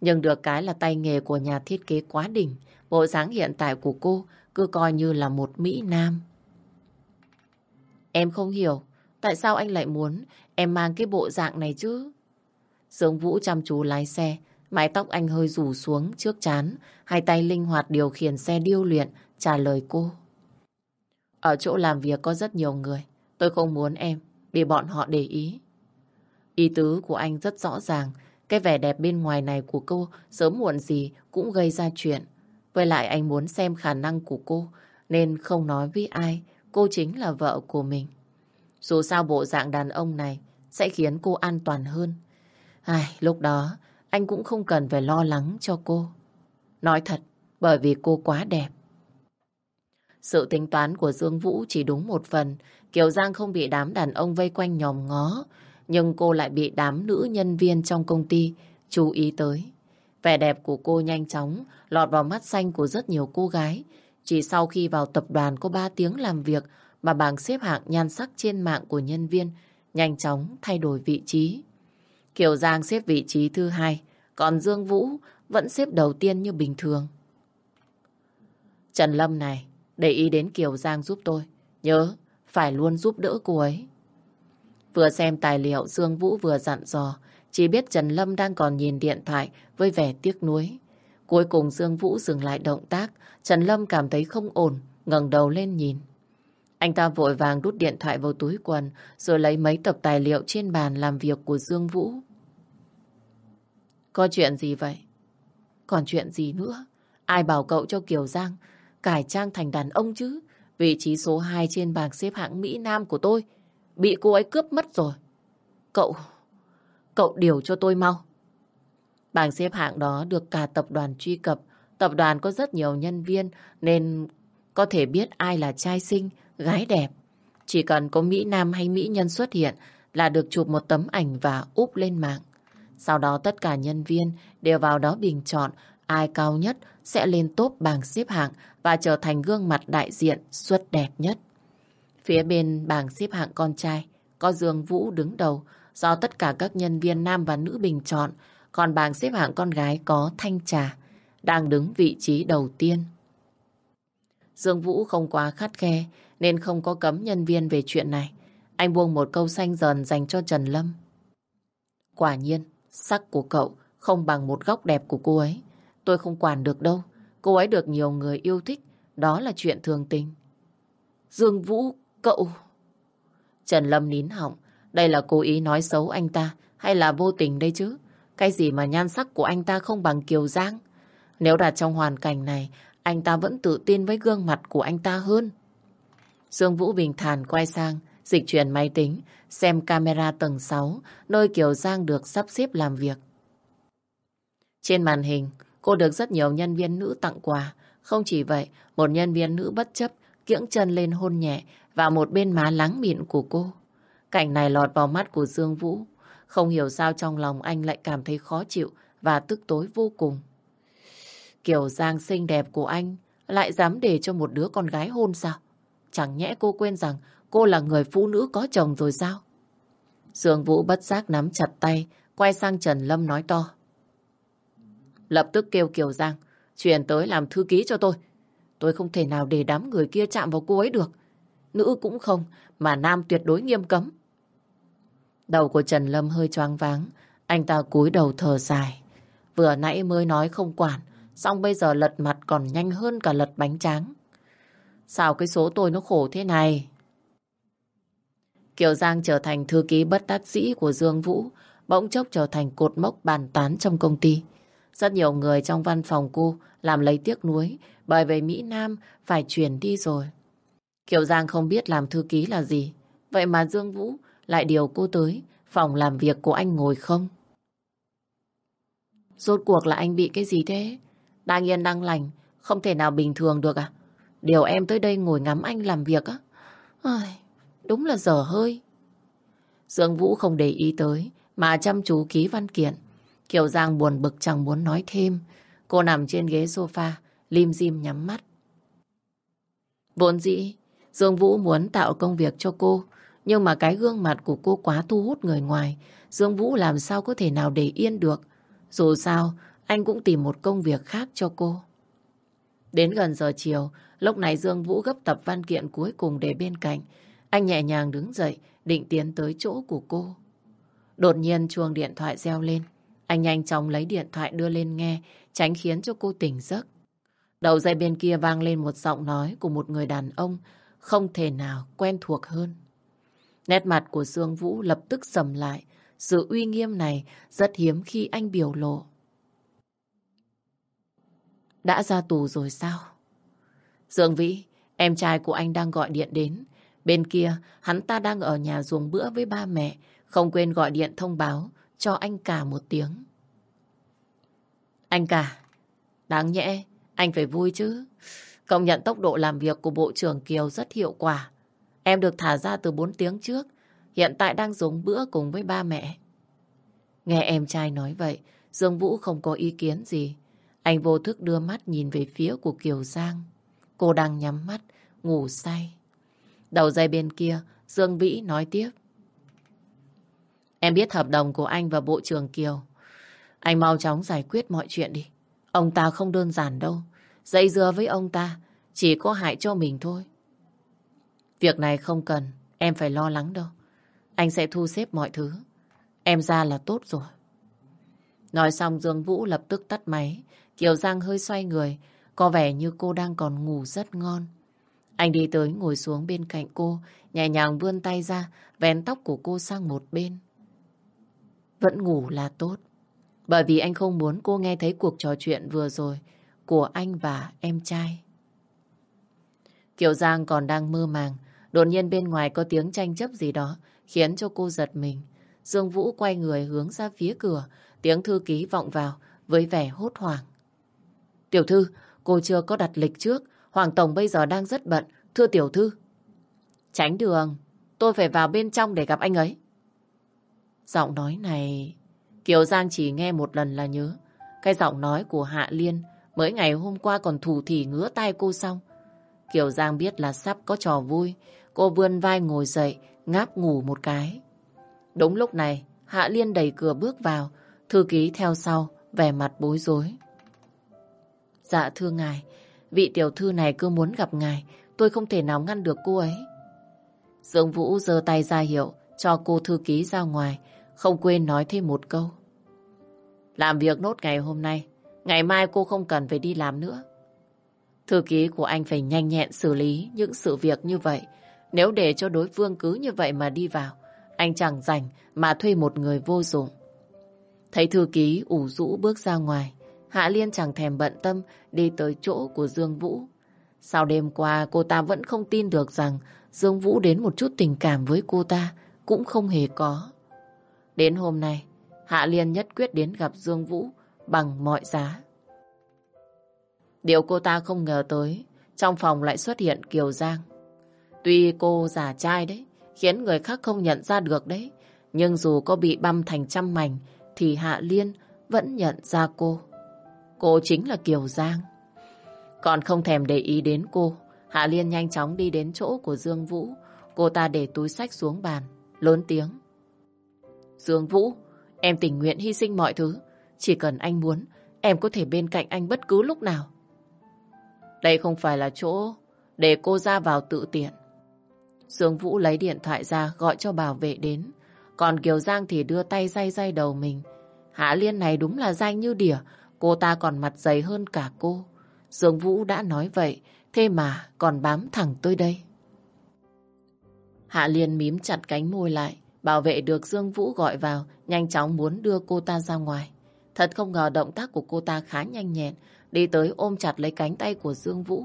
Nhưng được cái là tay nghề của nhà thiết kế quá đỉnh. Bộ dáng hiện tại của cô cứ coi như là một Mỹ Nam. Em không hiểu tại sao anh lại muốn em mang cái bộ dạng này chứ. Dương Vũ chăm chú lái xe, mái tóc anh hơi rủ xuống trước chán, hai tay linh hoạt điều khiển xe điêu luyện, trả lời cô. Ở chỗ làm việc có rất nhiều người, tôi không muốn em bị bọn họ để ý. Ý tứ của anh rất rõ ràng, cái vẻ đẹp bên ngoài này của cô sớm muộn gì cũng gây ra chuyện. Với lại anh muốn xem khả năng của cô nên không nói với ai cô chính là vợ của mình. Dù sao bộ dạng đàn ông này sẽ khiến cô an toàn hơn. Ai, lúc đó anh cũng không cần phải lo lắng cho cô. Nói thật, bởi vì cô quá đẹp. Sự tính toán của Dương Vũ chỉ đúng một phần. Kiều Giang không bị đám đàn ông vây quanh nhòm ngó, nhưng cô lại bị đám nữ nhân viên trong công ty chú ý tới. Vẻ đẹp của cô nhanh chóng lọt vào mắt xanh của rất nhiều cô gái. Chỉ sau khi vào tập đoàn có 3 tiếng làm việc mà bảng xếp hạng nhan sắc trên mạng của nhân viên nhanh chóng thay đổi vị trí. Kiều Giang xếp vị trí thứ hai, còn Dương Vũ vẫn xếp đầu tiên như bình thường. Trần Lâm này, để ý đến Kiều Giang giúp tôi. Nhớ, phải luôn giúp đỡ cô ấy. Vừa xem tài liệu Dương Vũ vừa dặn dò, chỉ biết Trần Lâm đang còn nhìn điện thoại với vẻ tiếc nuối. Cuối cùng Dương Vũ dừng lại động tác, Trần Lâm cảm thấy không ổn, ngẩng đầu lên nhìn. Anh ta vội vàng đút điện thoại vào túi quần, rồi lấy mấy tập tài liệu trên bàn làm việc của Dương Vũ. Có chuyện gì vậy? Còn chuyện gì nữa? Ai bảo cậu cho Kiều Giang cải trang thành đàn ông chứ? Vị trí số 2 trên bảng xếp hạng Mỹ Nam của tôi bị cô ấy cướp mất rồi. Cậu, cậu điều cho tôi mau. Bảng xếp hạng đó được cả tập đoàn truy cập. Tập đoàn có rất nhiều nhân viên nên có thể biết ai là trai sinh gái đẹp. Chỉ cần có Mỹ Nam hay Mỹ Nhân xuất hiện là được chụp một tấm ảnh và úp lên mạng. Sau đó tất cả nhân viên đều vào đó bình chọn ai cao nhất sẽ lên top bảng xếp hạng và trở thành gương mặt đại diện xuất đẹp nhất. Phía bên bảng xếp hạng con trai, có Dương Vũ đứng đầu do tất cả các nhân viên nam và nữ bình chọn, còn bảng xếp hạng con gái có Thanh Trà đang đứng vị trí đầu tiên. Dương Vũ không quá khắt khe nên không có cấm nhân viên về chuyện này. Anh buông một câu xanh dần dành cho Trần Lâm. Quả nhiên, sắc của cậu không bằng một góc đẹp của cô ấy. Tôi không quản được đâu. Cô ấy được nhiều người yêu thích. Đó là chuyện thường tình. Dương Vũ, cậu... Trần Lâm nín họng. Đây là cố ý nói xấu anh ta hay là vô tình đây chứ? Cái gì mà nhan sắc của anh ta không bằng Kiều Giang? Nếu đặt trong hoàn cảnh này, anh ta vẫn tự tin với gương mặt của anh ta hơn. Dương Vũ bình thản quay sang, dịch chuyển máy tính, xem camera tầng 6, nơi Kiều Giang được sắp xếp làm việc. Trên màn hình, cô được rất nhiều nhân viên nữ tặng quà. Không chỉ vậy, một nhân viên nữ bất chấp kiễng chân lên hôn nhẹ vào một bên má lắng mịn của cô. Cảnh này lọt vào mắt của Dương Vũ. Không hiểu sao trong lòng anh lại cảm thấy khó chịu và tức tối vô cùng. Kiểu Giang xinh đẹp của anh lại dám để cho một đứa con gái hôn sao? Chẳng nhẽ cô quên rằng cô là người phụ nữ có chồng rồi sao? Dương Vũ bất giác nắm chặt tay, quay sang Trần Lâm nói to. Lập tức kêu Kiều Giang, chuyển tới làm thư ký cho tôi. Tôi không thể nào để đám người kia chạm vào cô ấy được. Nữ cũng không, mà nam tuyệt đối nghiêm cấm. Đầu của Trần Lâm hơi choáng váng, anh ta cúi đầu thở dài. Vừa nãy mới nói không quản, xong bây giờ lật mặt còn nhanh hơn cả lật bánh tráng. Sao cái số tôi nó khổ thế này? Kiều Giang trở thành thư ký bất đắc dĩ của Dương Vũ, bỗng chốc trở thành cột mốc bàn tán trong công ty. Rất nhiều người trong văn phòng cô làm lấy tiếc nuối bởi vì Mỹ Nam phải chuyển đi rồi. Kiều Giang không biết làm thư ký là gì. Vậy mà Dương Vũ lại điều cô tới phòng làm việc của anh ngồi không? Rốt cuộc là anh bị cái gì thế? Đang yên đang lành, không thể nào bình thường được à? Điều em tới đây ngồi ngắm anh làm việc á. Ai, đúng là dở hơi. Dương Vũ không để ý tới, mà chăm chú ký văn kiện. Kiều Giang buồn bực chẳng muốn nói thêm. Cô nằm trên ghế sofa, lim dim nhắm mắt. Vốn dĩ, Dương Vũ muốn tạo công việc cho cô, nhưng mà cái gương mặt của cô quá thu hút người ngoài. Dương Vũ làm sao có thể nào để yên được. Dù sao, anh cũng tìm một công việc khác cho cô. Đến gần giờ chiều, lúc này Dương Vũ gấp tập văn kiện cuối cùng để bên cạnh. Anh nhẹ nhàng đứng dậy, định tiến tới chỗ của cô. Đột nhiên chuông điện thoại reo lên. Anh nhanh chóng lấy điện thoại đưa lên nghe, tránh khiến cho cô tỉnh giấc. Đầu dây bên kia vang lên một giọng nói của một người đàn ông không thể nào quen thuộc hơn. Nét mặt của Dương Vũ lập tức sầm lại. Sự uy nghiêm này rất hiếm khi anh biểu lộ. Đã ra tù rồi sao? Dương Vĩ, em trai của anh đang gọi điện đến. Bên kia, hắn ta đang ở nhà dùng bữa với ba mẹ, không quên gọi điện thông báo cho anh cả một tiếng. Anh cả, đáng nhẽ, anh phải vui chứ. Công nhận tốc độ làm việc của Bộ trưởng Kiều rất hiệu quả. Em được thả ra từ 4 tiếng trước, hiện tại đang dùng bữa cùng với ba mẹ. Nghe em trai nói vậy, Dương Vũ không có ý kiến gì. Anh vô thức đưa mắt nhìn về phía của Kiều Giang. Cô đang nhắm mắt, ngủ say. Đầu dây bên kia, Dương Vĩ nói tiếp. Em biết hợp đồng của anh và Bộ trưởng Kiều. Anh mau chóng giải quyết mọi chuyện đi. Ông ta không đơn giản đâu. Dây dưa với ông ta chỉ có hại cho mình thôi. Việc này không cần em phải lo lắng đâu. Anh sẽ thu xếp mọi thứ. Em ra là tốt rồi. Nói xong Dương Vũ lập tức tắt máy. Kiều Giang hơi xoay người. Có vẻ như cô đang còn ngủ rất ngon. Anh đi tới ngồi xuống bên cạnh cô. Nhẹ nhàng vươn tay ra. Vén tóc của cô sang một bên. Vẫn ngủ là tốt. Bởi vì anh không muốn cô nghe thấy cuộc trò chuyện vừa rồi của anh và em trai. Kiều Giang còn đang mơ màng. Đột nhiên bên ngoài có tiếng tranh chấp gì đó khiến cho cô giật mình. Dương Vũ quay người hướng ra phía cửa. Tiếng thư ký vọng vào với vẻ hốt hoảng. Tiểu thư, cô chưa có đặt lịch trước. Hoàng Tổng bây giờ đang rất bận. Thưa tiểu thư. Tránh đường. Tôi phải vào bên trong để gặp anh ấy. Giọng nói này... Kiều Giang chỉ nghe một lần là nhớ. Cái giọng nói của Hạ Liên mới ngày hôm qua còn thủ thỉ ngứa tay cô xong. Kiều Giang biết là sắp có trò vui. Cô vươn vai ngồi dậy, ngáp ngủ một cái. Đúng lúc này, Hạ Liên đẩy cửa bước vào, thư ký theo sau, vẻ mặt bối rối. Dạ thưa ngài, vị tiểu thư này cứ muốn gặp ngài, tôi không thể nào ngăn được cô ấy. Dương Vũ giơ tay ra hiệu, cho cô thư ký ra ngoài, không quên nói thêm một câu. Làm việc nốt ngày hôm nay, ngày mai cô không cần phải đi làm nữa. Thư ký của anh phải nhanh nhẹn xử lý những sự việc như vậy. Nếu để cho đối phương cứ như vậy mà đi vào, anh chẳng rảnh mà thuê một người vô dụng. Thấy thư ký ủ rũ bước ra ngoài, Hạ Liên chẳng thèm bận tâm đi tới chỗ của Dương Vũ. Sau đêm qua cô ta vẫn không tin được rằng Dương Vũ đến một chút tình cảm với cô ta cũng không hề có. Đến hôm nay, Hạ Liên nhất quyết đến gặp Dương Vũ bằng mọi giá. Điều cô ta không ngờ tới, trong phòng lại xuất hiện Kiều Giang. Tuy cô giả trai đấy, khiến người khác không nhận ra được đấy, nhưng dù có bị băm thành trăm mảnh, thì Hạ Liên vẫn nhận ra cô. Cô chính là Kiều Giang. Còn không thèm để ý đến cô, Hạ Liên nhanh chóng đi đến chỗ của Dương Vũ. Cô ta để túi sách xuống bàn, lớn tiếng. Dương Vũ, em tình nguyện hy sinh mọi thứ. Chỉ cần anh muốn, em có thể bên cạnh anh bất cứ lúc nào. Đây không phải là chỗ để cô ra vào tự tiện. Dương Vũ lấy điện thoại ra gọi cho bảo vệ đến. Còn Kiều Giang thì đưa tay day day đầu mình. Hạ Liên này đúng là danh như đỉa. Cô ta còn mặt dày hơn cả cô. Dương Vũ đã nói vậy, thế mà còn bám thẳng tôi đây. Hạ Liên mím chặt cánh môi lại. Bảo vệ được Dương Vũ gọi vào, nhanh chóng muốn đưa cô ta ra ngoài. Thật không ngờ động tác của cô ta khá nhanh nhẹn, đi tới ôm chặt lấy cánh tay của Dương Vũ.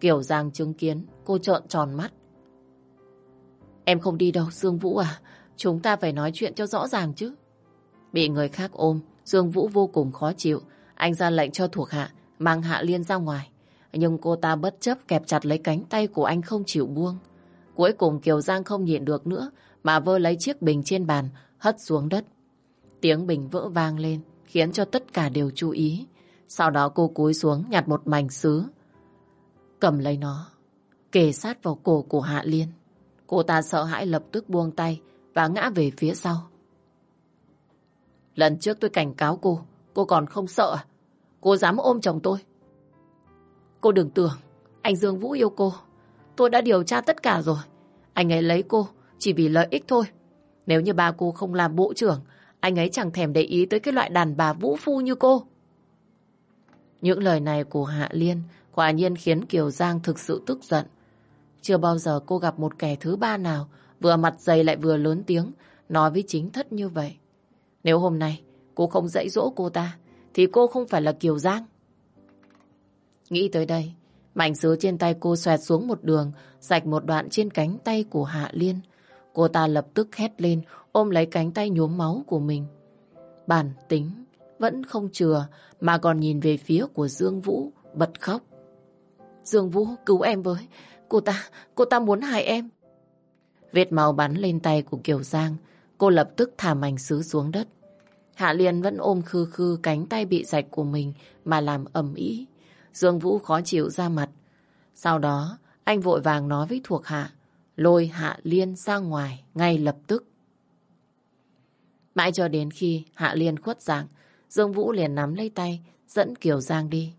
Kiểu Giang chứng kiến, cô trợn tròn mắt. Em không đi đâu, Dương Vũ à. Chúng ta phải nói chuyện cho rõ ràng chứ. Bị người khác ôm, Dương Vũ vô cùng khó chịu. Anh ra lệnh cho thuộc hạ, mang Hạ Liên ra ngoài. Nhưng cô ta bất chấp kẹp chặt lấy cánh tay của anh không chịu buông. Cuối cùng Kiều Giang không nhịn được nữa, mà vơ lấy chiếc bình trên bàn, hất xuống đất. Tiếng bình vỡ vang lên, khiến cho tất cả đều chú ý. Sau đó cô cúi xuống nhặt một mảnh sứ. Cầm lấy nó, kề sát vào cổ của Hạ Liên. Cô ta sợ hãi lập tức buông tay và ngã về phía sau. Lần trước tôi cảnh cáo cô, cô còn không sợ à? Cô dám ôm chồng tôi. Cô đừng tưởng anh Dương Vũ yêu cô. Tôi đã điều tra tất cả rồi. Anh ấy lấy cô chỉ vì lợi ích thôi. Nếu như ba cô không làm bộ trưởng, anh ấy chẳng thèm để ý tới cái loại đàn bà vũ phu như cô. Những lời này của Hạ Liên quả nhiên khiến Kiều Giang thực sự tức giận. Chưa bao giờ cô gặp một kẻ thứ ba nào vừa mặt dày lại vừa lớn tiếng nói với chính thất như vậy. Nếu hôm nay cô không dạy dỗ cô ta thì cô không phải là Kiều Giang. Nghĩ tới đây, mảnh sứ trên tay cô xoẹt xuống một đường, sạch một đoạn trên cánh tay của Hạ Liên. Cô ta lập tức hét lên, ôm lấy cánh tay nhuốm máu của mình. Bản tính vẫn không chừa, mà còn nhìn về phía của Dương Vũ, bật khóc. Dương Vũ cứu em với. Cô ta, cô ta muốn hại em. Vết máu bắn lên tay của Kiều Giang. Cô lập tức thả mảnh sứ xuống đất. Hạ Liên vẫn ôm khư khư cánh tay bị rạch của mình mà làm ầm ĩ. Dương Vũ khó chịu ra mặt. Sau đó, anh vội vàng nói với thuộc hạ, lôi Hạ Liên ra ngoài ngay lập tức. Mãi cho đến khi Hạ Liên khuất dạng, Dương Vũ liền nắm lấy tay, dẫn Kiều Giang đi.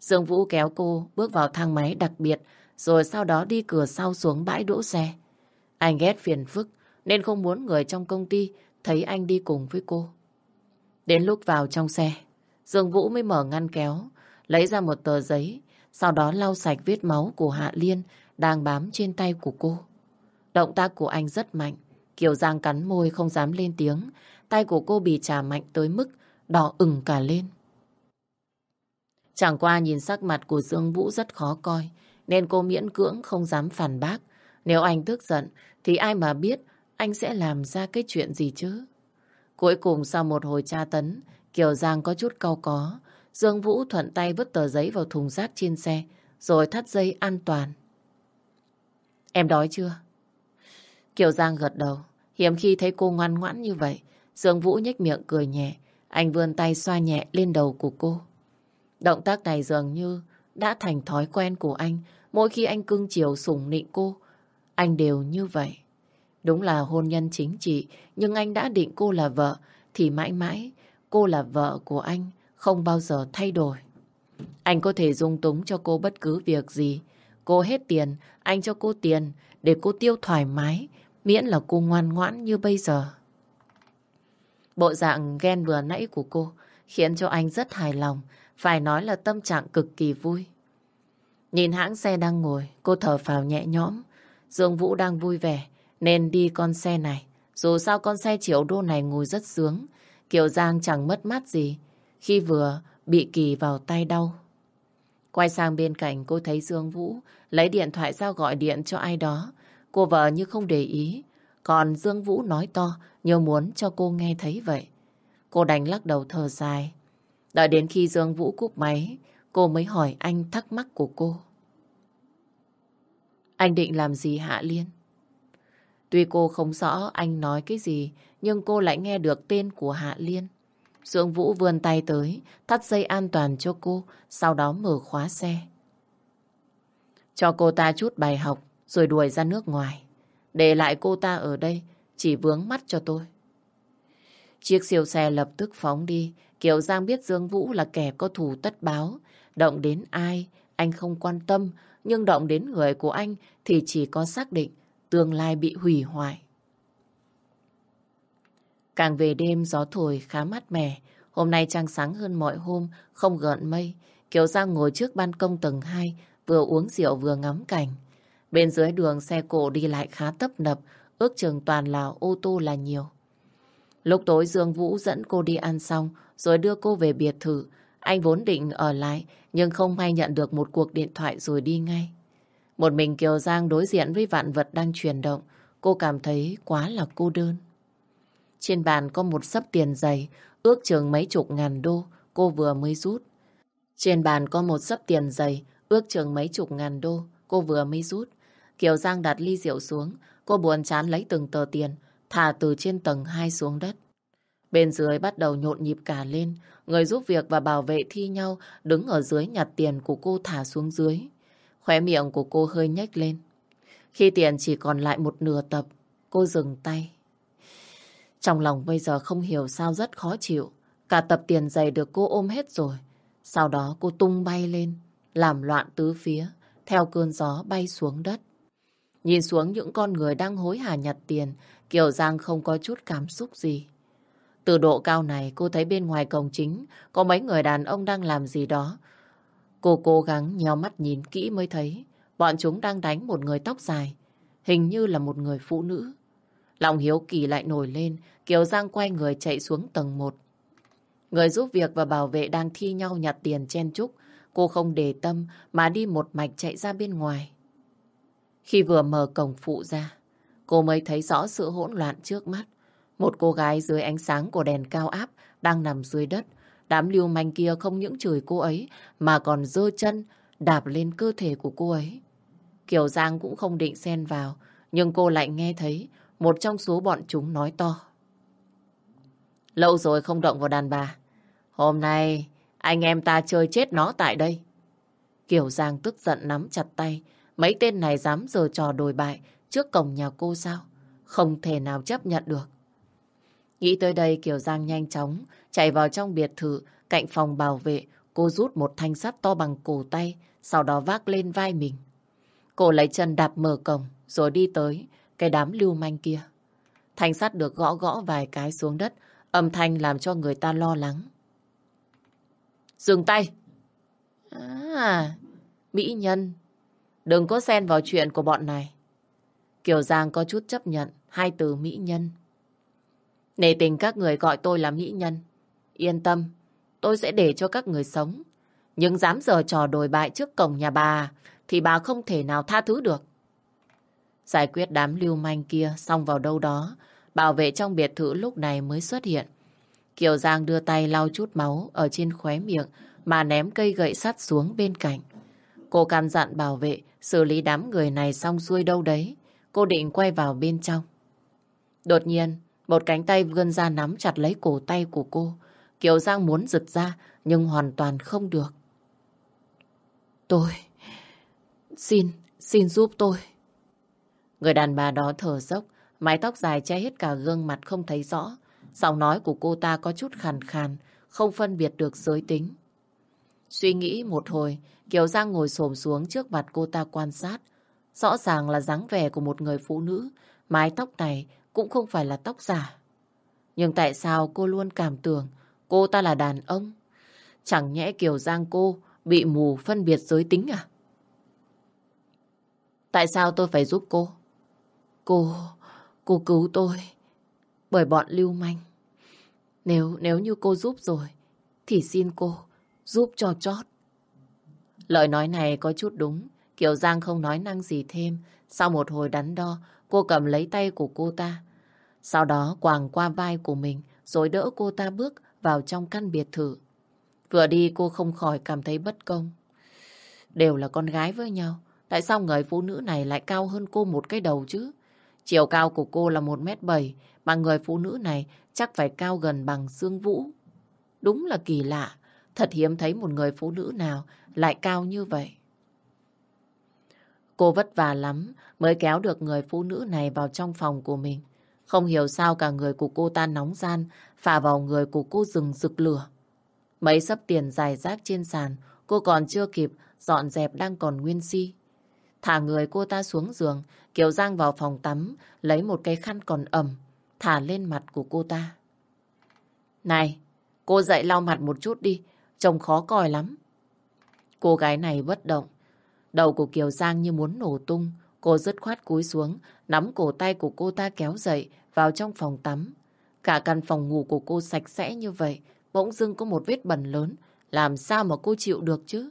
Dương Vũ kéo cô bước vào thang máy đặc biệt, rồi sau đó đi cửa sau xuống bãi đỗ xe. Anh ghét phiền phức, nên không muốn người trong công ty thấy anh đi cùng với cô. Đến lúc vào trong xe, Dương Vũ mới mở ngăn kéo, lấy ra một tờ giấy, sau đó lau sạch vết máu của Hạ Liên đang bám trên tay của cô. Động tác của anh rất mạnh, Kiều Giang cắn môi không dám lên tiếng, tay của cô bị trà mạnh tới mức đỏ ửng cả lên. Chẳng qua nhìn sắc mặt của Dương Vũ rất khó coi, nên cô miễn cưỡng không dám phản bác. Nếu anh tức giận, thì ai mà biết anh sẽ làm ra cái chuyện gì chứ? Cuối cùng sau một hồi tra tấn, Kiều Giang có chút cau có. Dương Vũ thuận tay vứt tờ giấy vào thùng rác trên xe, rồi thắt dây an toàn. Em đói chưa? Kiều Giang gật đầu. Hiếm khi thấy cô ngoan ngoãn như vậy. Dương Vũ nhếch miệng cười nhẹ. Anh vươn tay xoa nhẹ lên đầu của cô. Động tác này dường như đã thành thói quen của anh. Mỗi khi anh cưng chiều sủng nịnh cô, anh đều như vậy. Đúng là hôn nhân chính trị, nhưng anh đã định cô là vợ, thì mãi mãi cô là vợ của anh, không bao giờ thay đổi. Anh có thể dung túng cho cô bất cứ việc gì. Cô hết tiền, anh cho cô tiền để cô tiêu thoải mái, miễn là cô ngoan ngoãn như bây giờ. Bộ dạng ghen vừa nãy của cô khiến cho anh rất hài lòng, phải nói là tâm trạng cực kỳ vui. Nhìn hãng xe đang ngồi, cô thở phào nhẹ nhõm. Dương Vũ đang vui vẻ, nên đi con xe này. Dù sao con xe triệu đô này ngồi rất sướng. Kiều Giang chẳng mất mát gì khi vừa bị kỳ vào tay đau. Quay sang bên cạnh cô thấy Dương Vũ lấy điện thoại ra gọi điện cho ai đó. Cô vợ như không để ý. Còn Dương Vũ nói to như muốn cho cô nghe thấy vậy. Cô đành lắc đầu thở dài. Đợi đến khi Dương Vũ cúp máy, cô mới hỏi anh thắc mắc của cô. Anh định làm gì Hạ Liên? Tuy cô không rõ anh nói cái gì, nhưng cô lại nghe được tên của Hạ Liên. Dương Vũ vươn tay tới, thắt dây an toàn cho cô, sau đó mở khóa xe. Cho cô ta chút bài học, rồi đuổi ra nước ngoài. Để lại cô ta ở đây, chỉ vướng mắt cho tôi. Chiếc siêu xe lập tức phóng đi. Kiều Giang biết Dương Vũ là kẻ có thù tất báo. Động đến ai, anh không quan tâm. Nhưng động đến người của anh thì chỉ có xác định tương lai bị hủy hoại. Càng về đêm gió thổi khá mát mẻ. Hôm nay trăng sáng hơn mọi hôm, không gợn mây. Kiều Giang ngồi trước ban công tầng 2, vừa uống rượu vừa ngắm cảnh. Bên dưới đường xe cộ đi lại khá tấp nập, ước chừng toàn là ô tô là nhiều. Lúc tối Dương Vũ dẫn cô đi ăn xong, rồi đưa cô về biệt thự. Anh vốn định ở lại, nhưng không may nhận được một cuộc điện thoại rồi đi ngay. Một mình Kiều Giang đối diện với vạn vật đang chuyển động, cô cảm thấy quá là cô đơn. Trên bàn có một sấp tiền dày, ước chừng mấy chục ngàn đô, cô vừa mới rút. Trên bàn có một sấp tiền dày, ước chừng mấy chục ngàn đô, cô vừa mới rút. Kiều Giang đặt ly rượu xuống, cô buồn chán lấy từng tờ tiền, thả từ trên tầng 2 xuống đất. Bên dưới bắt đầu nhộn nhịp cả lên, người giúp việc và bảo vệ thi nhau đứng ở dưới nhặt tiền của cô thả xuống dưới. Khóe miệng của cô hơi nhếch lên. Khi tiền chỉ còn lại một nửa tập, cô dừng tay. Trong lòng bây giờ không hiểu sao rất khó chịu. Cả tập tiền giày được cô ôm hết rồi. Sau đó cô tung bay lên, làm loạn tứ phía, theo cơn gió bay xuống đất. Nhìn xuống những con người đang hối hả nhặt tiền, Kiều Giang không có chút cảm xúc gì. Từ độ cao này cô thấy bên ngoài cổng chính có mấy người đàn ông đang làm gì đó. Cô cố gắng nheo mắt nhìn kỹ mới thấy bọn chúng đang đánh một người tóc dài, hình như là một người phụ nữ. Lòng hiếu kỳ lại nổi lên, Kiều Giang quay người chạy xuống tầng 1. Người giúp việc và bảo vệ đang thi nhau nhặt tiền chen chúc. Cô không để tâm mà đi một mạch chạy ra bên ngoài. Khi vừa mở cổng phụ ra, cô mới thấy rõ sự hỗn loạn trước mắt. Một cô gái dưới ánh sáng của đèn cao áp đang nằm dưới đất. Đám lưu manh kia không những chửi cô ấy mà còn dơ chân đạp lên cơ thể của cô ấy. Kiều Giang cũng không định xen vào, nhưng cô lại nghe thấy một trong số bọn chúng nói to. Lâu rồi không động vào đàn bà. Hôm nay anh em ta chơi chết nó tại đây. Kiều Giang tức giận nắm chặt tay. Mấy tên này dám giờ trò đồi bại trước cổng nhà cô sao? Không thể nào chấp nhận được. Nghĩ tới đây Kiều Giang nhanh chóng chạy vào trong biệt thự cạnh phòng bảo vệ. Cô rút một thanh sắt to bằng cổ tay sau đó vác lên vai mình. Cô lấy chân đạp mở cổng rồi đi tới cái đám lưu manh kia. Thanh sắt được gõ gõ vài cái xuống đất âm thanh làm cho người ta lo lắng. Dừng tay! À, mỹ nhân, đừng có xen vào chuyện của bọn này. Kiều Giang có chút chấp nhận hai từ mỹ nhân. Nề tình các người gọi tôi là mỹ nhân. Yên tâm, tôi sẽ để cho các người sống. Nhưng dám giờ trò đồi bại trước cổng nhà bà thì bà không thể nào tha thứ được. Giải quyết đám lưu manh kia xong vào đâu đó, bảo vệ trong biệt thự lúc này mới xuất hiện. Kiều Giang đưa tay lau chút máu ở trên khóe miệng mà ném cây gậy sắt xuống bên cạnh. Cô căn dặn bảo vệ xử lý đám người này xong xuôi đâu đấy. Cô định quay vào bên trong. Đột nhiên, một cánh tay vươn ra nắm chặt lấy cổ tay của cô. Kiều Giang muốn giật ra nhưng hoàn toàn không được. Tôi... Xin, xin giúp tôi. Người đàn bà đó thở dốc, mái tóc dài che hết cả gương mặt không thấy rõ. Giọng nói của cô ta có chút khàn khàn, không phân biệt được giới tính. Suy nghĩ một hồi, Kiều Giang ngồi xổm xuống trước mặt cô ta quan sát. Rõ ràng là dáng vẻ của một người phụ nữ, mái tóc này cũng không phải là tóc giả. Nhưng tại sao cô luôn cảm tưởng cô ta là đàn ông? Chẳng nhẽ Kiều Giang cô bị mù phân biệt giới tính à? Tại sao tôi phải giúp cô? Cô, cô cứu tôi bởi bọn lưu manh. Nếu, nếu như cô giúp rồi, thì xin cô giúp cho chót. Lời nói này có chút đúng, Kiều Giang không nói năng gì thêm. Sau một hồi đắn đo, cô cầm lấy tay của cô ta. Sau đó quàng qua vai của mình, rồi đỡ cô ta bước vào trong căn biệt thự. Vừa đi cô không khỏi cảm thấy bất công. Đều là con gái với nhau, tại sao người phụ nữ này lại cao hơn cô một cái đầu chứ? Chiều cao của cô là 1m7, mà người phụ nữ này chắc phải cao gần bằng xương Vũ. Đúng là kỳ lạ, thật hiếm thấy một người phụ nữ nào lại cao như vậy. Cô vất vả lắm mới kéo được người phụ nữ này vào trong phòng của mình. Không hiểu sao cả người của cô ta nóng gian, phả vào người của cô rừng rực lửa. Mấy sấp tiền dài rác trên sàn, cô còn chưa kịp dọn dẹp đang còn nguyên si. Thả người cô ta xuống giường, Kiều Giang vào phòng tắm, lấy một cái khăn còn ẩm, thả lên mặt của cô ta. Này, cô dậy lau mặt một chút đi, trông khó coi lắm. Cô gái này bất động. Đầu của Kiều Giang như muốn nổ tung, cô dứt khoát cúi xuống, nắm cổ tay của cô ta kéo dậy vào trong phòng tắm. Cả căn phòng ngủ của cô sạch sẽ như vậy, bỗng dưng có một vết bẩn lớn, làm sao mà cô chịu được chứ?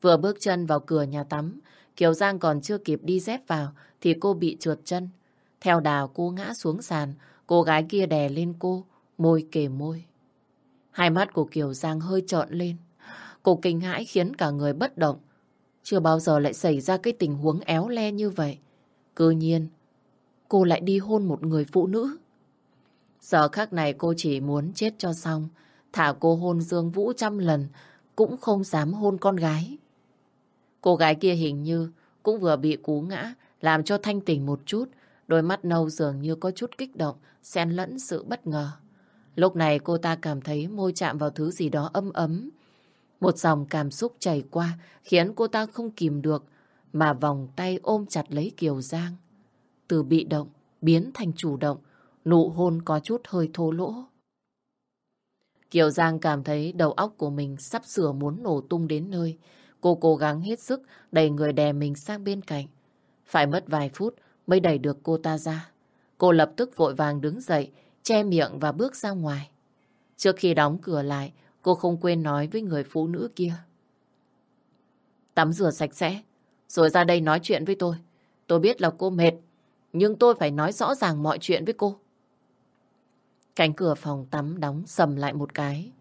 Vừa bước chân vào cửa nhà tắm, Kiều Giang còn chưa kịp đi dép vào thì cô bị trượt chân. Theo đà cô ngã xuống sàn, cô gái kia đè lên cô, môi kề môi. Hai mắt của Kiều Giang hơi trợn lên. Cô kinh hãi khiến cả người bất động. Chưa bao giờ lại xảy ra cái tình huống éo le như vậy. Cơ nhiên, cô lại đi hôn một người phụ nữ. Giờ khắc này cô chỉ muốn chết cho xong. Thả cô hôn Dương Vũ trăm lần, cũng không dám hôn con gái. Cô gái kia hình như cũng vừa bị cú ngã, làm cho thanh tỉnh một chút. Đôi mắt nâu dường như có chút kích động, xen lẫn sự bất ngờ. Lúc này cô ta cảm thấy môi chạm vào thứ gì đó ấm ấm. Một dòng cảm xúc chảy qua khiến cô ta không kìm được mà vòng tay ôm chặt lấy Kiều Giang. Từ bị động biến thành chủ động, nụ hôn có chút hơi thô lỗ. Kiều Giang cảm thấy đầu óc của mình sắp sửa muốn nổ tung đến nơi. Cô cố gắng hết sức đẩy người đè mình sang bên cạnh. Phải mất vài phút mới đẩy được cô ta ra. Cô lập tức vội vàng đứng dậy, che miệng và bước ra ngoài. Trước khi đóng cửa lại, cô không quên nói với người phụ nữ kia. Tắm rửa sạch sẽ, rồi ra đây nói chuyện với tôi. Tôi biết là cô mệt, nhưng tôi phải nói rõ ràng mọi chuyện với cô. Cánh cửa phòng tắm đóng sầm lại một cái.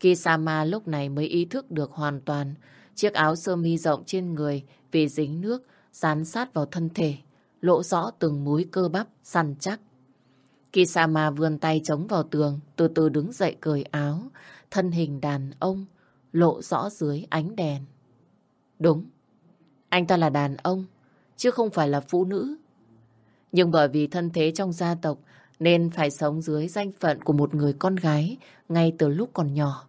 Kisama lúc này mới ý thức được hoàn toàn Chiếc áo sơ mi rộng trên người vì dính nước dán sát vào thân thể, lộ rõ từng múi cơ bắp săn chắc. Kisama vươn tay chống vào tường, từ từ đứng dậy cởi áo, thân hình đàn ông lộ rõ dưới ánh đèn. Đúng, anh ta là đàn ông, chứ không phải là phụ nữ. Nhưng bởi vì thân thế trong gia tộc nên phải sống dưới danh phận của một người con gái ngay từ lúc còn nhỏ.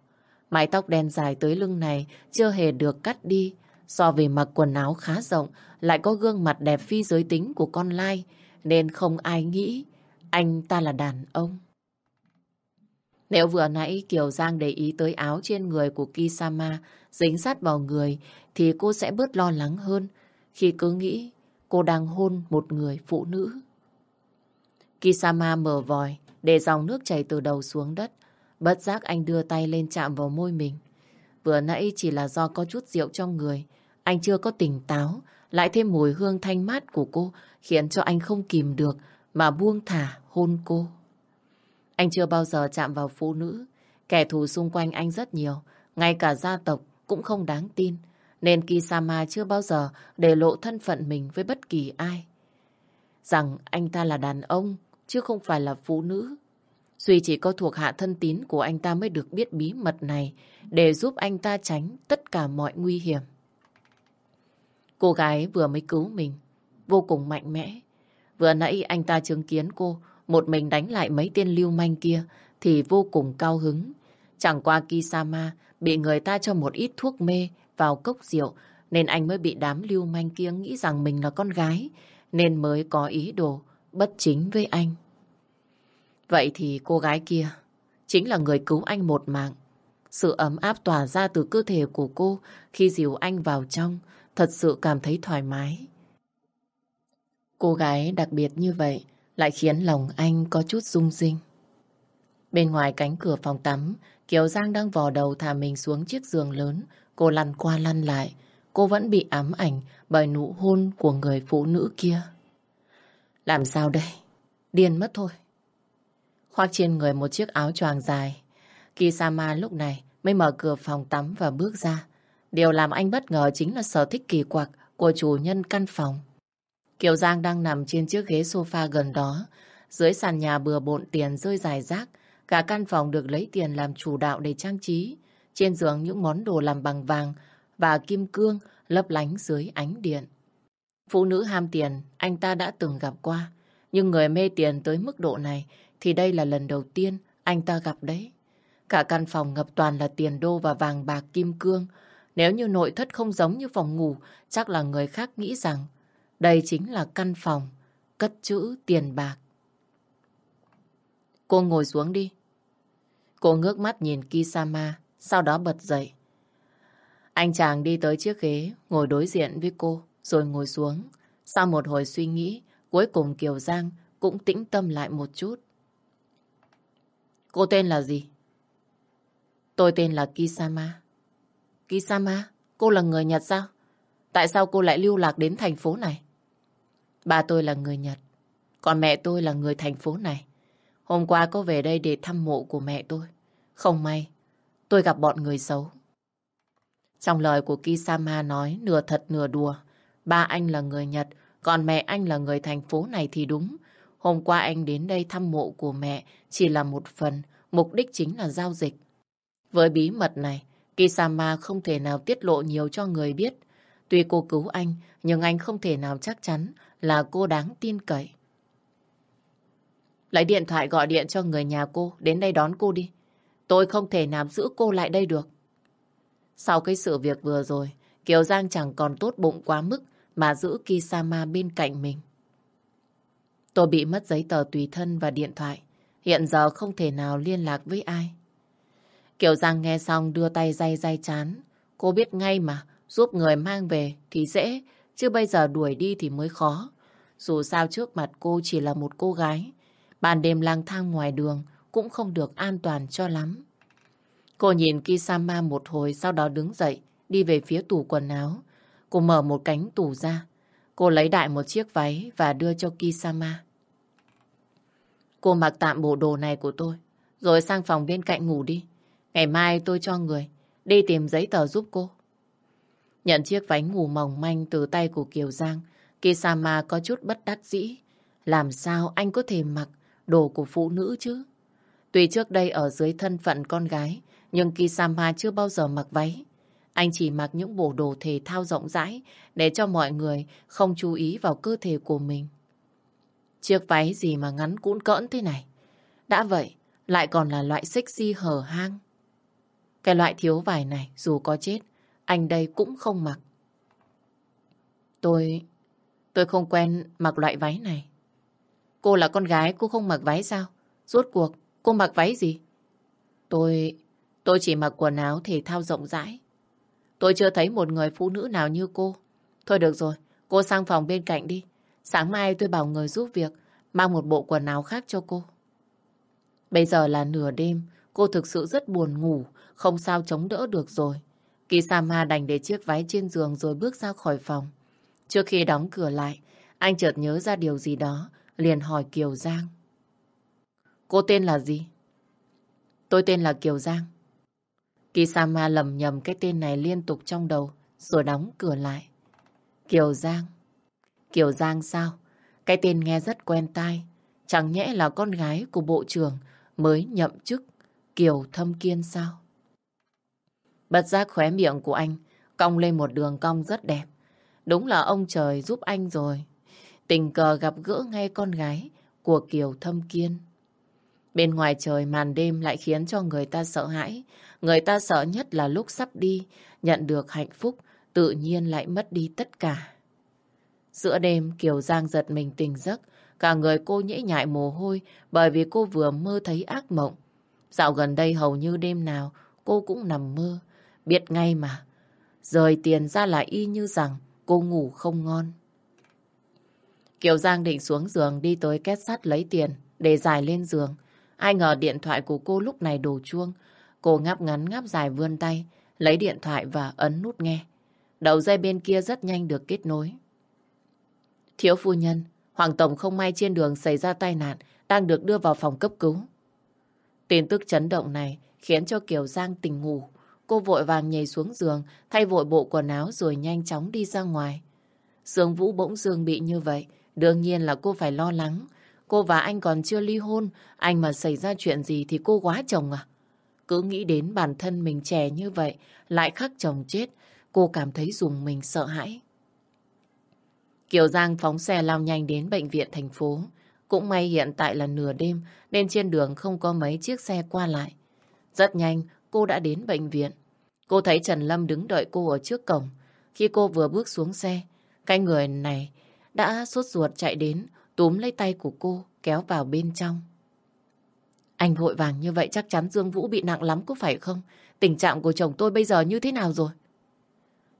Mái tóc đen dài tới lưng này chưa hề được cắt đi. So về mặc quần áo khá rộng, lại có gương mặt đẹp phi giới tính của con lai, nên không ai nghĩ anh ta là đàn ông. Nếu vừa nãy Kiều Giang để ý tới áo trên người của Kisama dính sát vào người, thì cô sẽ bớt lo lắng hơn khi cứ nghĩ cô đang hôn một người phụ nữ. Kisama mở vòi, để dòng nước chảy từ đầu xuống đất. Bất giác anh đưa tay lên chạm vào môi mình. Vừa nãy chỉ là do có chút rượu trong người. Anh chưa có tỉnh táo, lại thêm mùi hương thanh mát của cô khiến cho anh không kìm được mà buông thả hôn cô. Anh chưa bao giờ chạm vào phụ nữ. Kẻ thù xung quanh anh rất nhiều, ngay cả gia tộc cũng không đáng tin. Nên Kisama chưa bao giờ để lộ thân phận mình với bất kỳ ai. Rằng anh ta là đàn ông, chứ không phải là phụ nữ. Duy chỉ có thuộc hạ thân tín của anh ta mới được biết bí mật này để giúp anh ta tránh tất cả mọi nguy hiểm. Cô gái vừa mới cứu mình, vô cùng mạnh mẽ. Vừa nãy anh ta chứng kiến cô một mình đánh lại mấy tên lưu manh kia thì vô cùng cao hứng. Chẳng qua Kisama bị người ta cho một ít thuốc mê vào cốc rượu, nên anh mới bị đám lưu manh kia nghĩ rằng mình là con gái, nên mới có ý đồ bất chính với anh. Vậy thì cô gái kia chính là người cứu anh một mạng. Sự ấm áp tỏa ra từ cơ thể của cô khi dìu anh vào trong, thật sự cảm thấy thoải mái. Cô gái đặc biệt như vậy lại khiến lòng anh có chút rung rinh. Bên ngoài cánh cửa phòng tắm, Kiều Giang đang vò đầu thả mình xuống chiếc giường lớn. Cô lăn qua lăn lại. Cô vẫn bị ám ảnh bởi nụ hôn của người phụ nữ kia. Làm sao đây? Điên mất thôi. Khoác trên người một chiếc áo choàng dài. Kisama lúc này mới mở cửa phòng tắm và bước ra. Điều làm anh bất ngờ chính là sở thích kỳ quặc của chủ nhân căn phòng. Kiều Giang đang nằm trên chiếc ghế sofa gần đó. Dưới sàn nhà bừa bộn tiền rơi dài rác. Cả căn phòng được lấy tiền làm chủ đạo để trang trí. Trên giường những món đồ làm bằng vàng và kim cương lấp lánh dưới ánh điện. Phụ nữ ham tiền, anh ta đã từng gặp qua. Nhưng người mê tiền tới mức độ này thì đây là lần đầu tiên anh ta gặp đấy. Cả căn phòng ngập toàn là tiền đô và vàng bạc kim cương. Nếu như nội thất không giống như phòng ngủ, chắc là người khác nghĩ rằng đây chính là căn phòng cất trữ tiền bạc. Cô ngồi xuống đi. Cô ngước mắt nhìn Kisama, sau đó bật dậy. Anh chàng đi tới chiếc ghế, ngồi đối diện với cô rồi ngồi xuống. Sau một hồi suy nghĩ, cuối cùng Kiều Giang cũng tĩnh tâm lại một chút. Cô tên là gì? Tôi tên là Kisama. Kisama? Cô là người Nhật sao? Tại sao cô lại lưu lạc đến thành phố này? Ba tôi là người Nhật, còn mẹ tôi là người thành phố này. Hôm qua có về đây để thăm mộ của mẹ tôi. Không may, tôi gặp bọn người xấu. Trong lời của Kisama nói nửa thật nửa đùa. Ba anh là người Nhật, còn mẹ anh là người thành phố này thì đúng. Hôm qua anh đến đây thăm mộ của mẹ chỉ là một phần, mục đích chính là giao dịch. Với bí mật này, Kisama không thể nào tiết lộ nhiều cho người biết. Tuy cô cứu anh, nhưng anh không thể nào chắc chắn là cô đáng tin cậy. Lấy điện thoại gọi điện cho người nhà cô, đến đây đón cô đi. Tôi không thể nào giữ cô lại đây được. Sau cái sự việc vừa rồi, Kiều Giang chẳng còn tốt bụng quá mức mà giữ Kisama bên cạnh mình. Tôi bị mất giấy tờ tùy thân và điện thoại. Hiện giờ không thể nào liên lạc với ai. Kiều Giang nghe xong đưa tay day day chán. Cô biết ngay mà, giúp người mang về thì dễ, chứ bây giờ đuổi đi thì mới khó. Dù sao trước mặt cô chỉ là một cô gái, ban đêm lang thang ngoài đường cũng không được an toàn cho lắm. Cô nhìn Kisama một hồi sau đó đứng dậy, đi về phía tủ quần áo. Cô mở một cánh tủ ra. Cô lấy đại một chiếc váy và đưa cho Kisama. Cô mặc tạm bộ đồ này của tôi, rồi sang phòng bên cạnh ngủ đi. Ngày mai tôi cho người đi tìm giấy tờ giúp cô. Nhận chiếc váy ngủ mỏng manh từ tay của Kiều Giang, Kisama có chút bất đắc dĩ. Làm sao anh có thể mặc đồ của phụ nữ chứ? Tuy trước đây ở dưới thân phận con gái, nhưng Kisama chưa bao giờ mặc váy. Anh chỉ mặc những bộ đồ thể thao rộng rãi để cho mọi người không chú ý vào cơ thể của mình. Chiếc váy gì mà ngắn cũn cỡn thế này? Đã vậy, lại còn là loại sexy hở hang. Cái loại thiếu vải này, dù có chết, anh đây cũng không mặc. Tôi... tôi không quen mặc loại váy này. Cô là con gái, cô không mặc váy sao? Rốt cuộc, cô mặc váy gì? Tôi... tôi chỉ mặc quần áo thể thao rộng rãi. Tôi chưa thấy một người phụ nữ nào như cô. Thôi được rồi, cô sang phòng bên cạnh đi. Sáng mai tôi bảo người giúp việc mang một bộ quần áo khác cho cô. Bây giờ là nửa đêm, cô thực sự rất buồn ngủ, không sao chống đỡ được rồi. Kisama đành để chiếc váy trên giường rồi bước ra khỏi phòng. Trước khi đóng cửa lại, anh chợt nhớ ra điều gì đó, liền hỏi Kiều Giang. Cô tên là gì? Tôi tên là Kiều Giang. Kisama lầm nhầm cái tên này liên tục trong đầu, rồi đóng cửa lại. Kiều Giang. Kiều Giang sao? Cái tên nghe rất quen tai. Chẳng nhẽ là con gái của bộ trưởng mới nhậm chức Kiều Thâm Kiên sao? Bất giác khóe miệng của anh cong lên một đường cong rất đẹp. Đúng là ông trời giúp anh rồi. Tình cờ gặp gỡ ngay con gái của Kiều Thâm Kiên. Bên ngoài trời màn đêm lại khiến cho người ta sợ hãi. Người ta sợ nhất là lúc sắp đi, nhận được hạnh phúc, tự nhiên lại mất đi tất cả. Giữa đêm, Kiều Giang giật mình tỉnh giấc. Cả người cô nhễ nhại mồ hôi bởi vì cô vừa mơ thấy ác mộng. Dạo gần đây hầu như đêm nào cô cũng nằm mơ. Biết ngay mà. Rời tiền ra là y như rằng cô ngủ không ngon. Kiều Giang định xuống giường đi tới két sắt lấy tiền để dài lên giường. Ai ngờ điện thoại của cô lúc này đổ chuông. Cô ngáp ngắn ngáp dài vươn tay, lấy điện thoại và ấn nút nghe. Đầu dây bên kia rất nhanh được kết nối. Thiếu phu nhân, Hoàng Tổng không may trên đường xảy ra tai nạn, đang được đưa vào phòng cấp cứu. Tin tức chấn động này khiến cho Kiều Giang tỉnh ngủ. Cô vội vàng nhảy xuống giường, thay vội bộ quần áo rồi nhanh chóng đi ra ngoài. Dương Vũ bỗng dương bị như vậy, đương nhiên là cô phải lo lắng. Cô và anh còn chưa ly hôn, anh mà xảy ra chuyện gì thì cô quá chồng à? Cứ nghĩ đến bản thân mình trẻ như vậy, lại khắc chồng chết, cô cảm thấy dùng mình sợ hãi. Kiều Giang phóng xe lao nhanh đến bệnh viện thành phố. Cũng may hiện tại là nửa đêm nên trên đường không có mấy chiếc xe qua lại. Rất nhanh cô đã đến bệnh viện. Cô thấy Trần Lâm đứng đợi cô ở trước cổng. Khi cô vừa bước xuống xe, cái người này đã sốt ruột chạy đến túm lấy tay của cô kéo vào bên trong. Anh vội vàng như vậy chắc chắn Dương Vũ bị nặng lắm có phải không? Tình trạng của chồng tôi bây giờ như thế nào rồi?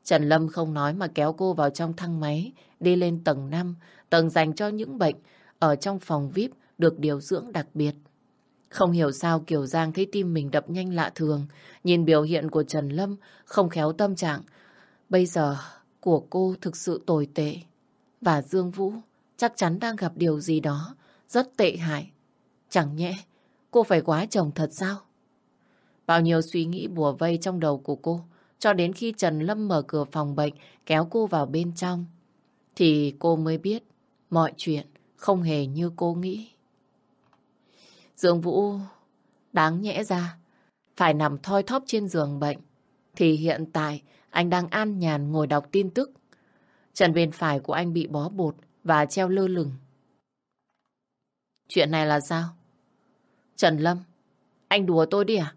Trần Lâm không nói mà kéo cô vào trong thang máy, đi lên tầng 5, tầng dành cho những bệnh ở trong phòng VIP được điều dưỡng đặc biệt. Không hiểu sao Kiều Giang thấy tim mình đập nhanh lạ thường, nhìn biểu hiện của Trần Lâm không khéo tâm trạng. Bây giờ của cô thực sự tồi tệ. Và Dương Vũ chắc chắn đang gặp điều gì đó rất tệ hại. Chẳng nhẽ cô phải quá chồng thật sao? Bao nhiêu suy nghĩ bùa vây trong đầu của cô, cho đến khi Trần Lâm mở cửa phòng bệnh kéo cô vào bên trong, thì cô mới biết mọi chuyện không hề như cô nghĩ. Dương Vũ đáng nhẽ ra phải nằm thoi thóp trên giường bệnh thì hiện tại anh đang an nhàn ngồi đọc tin tức. Chân bên phải của anh bị bó bột và treo lơ lửng. Chuyện này là sao? Trần Lâm, anh đùa tôi đi à?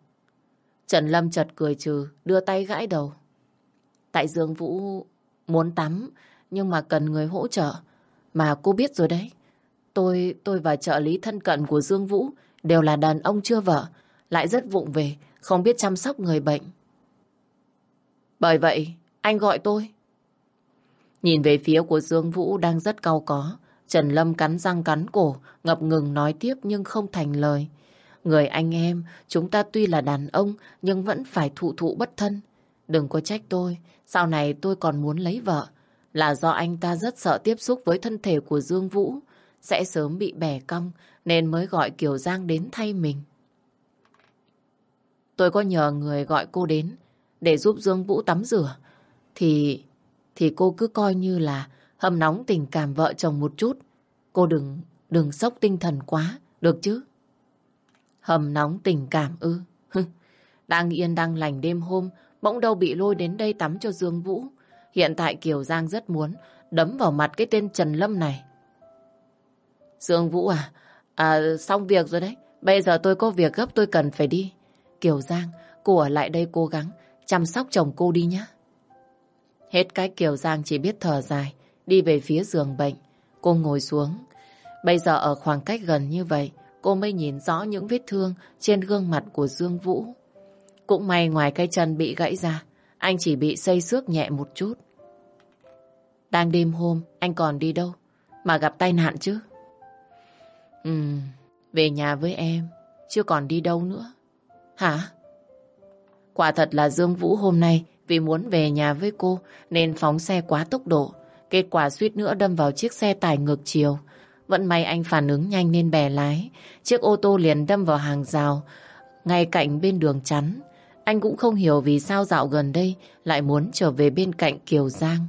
Trần Lâm chật cười trừ, đưa tay gãi đầu. Tại Dương Vũ muốn tắm, nhưng mà cần người hỗ trợ. Mà cô biết rồi đấy. Tôi, tôi và trợ lý thân cận của Dương Vũ đều là đàn ông chưa vợ, lại rất vụng về, không biết chăm sóc người bệnh. Bởi vậy, anh gọi tôi. Nhìn về phía của Dương Vũ đang rất cau có, Trần Lâm cắn răng cắn cổ, ngập ngừng nói tiếp nhưng không thành lời. Người anh em, chúng ta tuy là đàn ông nhưng vẫn phải thụ thụ bất thân. Đừng có trách tôi, sau này tôi còn muốn lấy vợ. Là do anh ta rất sợ tiếp xúc với thân thể của Dương Vũ, sẽ sớm bị bẻ cong nên mới gọi Kiều Giang đến thay mình. Tôi có nhờ người gọi cô đến để giúp Dương Vũ tắm rửa. thì thì cô cứ coi như là hâm nóng tình cảm vợ chồng một chút. Cô đừng đừng sốc tinh thần quá, được chứ? Hầm nóng tình cảm ư? đang yên đang lành đêm hôm, bỗng đâu bị lôi đến đây tắm cho Dương Vũ. Hiện tại Kiều Giang rất muốn đấm vào mặt cái tên Trần Lâm này. Dương Vũ à, à xong việc rồi đấy. Bây giờ tôi có việc gấp tôi cần phải đi. Kiều Giang, cô ở lại đây cố gắng chăm sóc chồng cô đi nhé. Hết cái Kiều Giang chỉ biết thở dài, đi về phía giường bệnh. Cô ngồi xuống. Bây giờ ở khoảng cách gần như vậy, cô mới nhìn rõ những vết thương trên gương mặt của Dương Vũ. Cũng may ngoài cái chân bị gãy ra, anh chỉ bị xây xước nhẹ một chút. Đang đêm hôm, anh còn đi đâu? Mà gặp tai nạn chứ? Ừm, về nhà với em, chưa còn đi đâu nữa. Hả? Quả thật là Dương Vũ hôm nay vì muốn về nhà với cô nên phóng xe quá tốc độ. Kết quả suýt nữa đâm vào chiếc xe tải ngược chiều. Vẫn may anh phản ứng nhanh nên bè lái. Chiếc ô tô liền đâm vào hàng rào ngay cạnh bên đường chắn. Anh cũng không hiểu vì sao dạo gần đây lại muốn trở về bên cạnh Kiều Giang.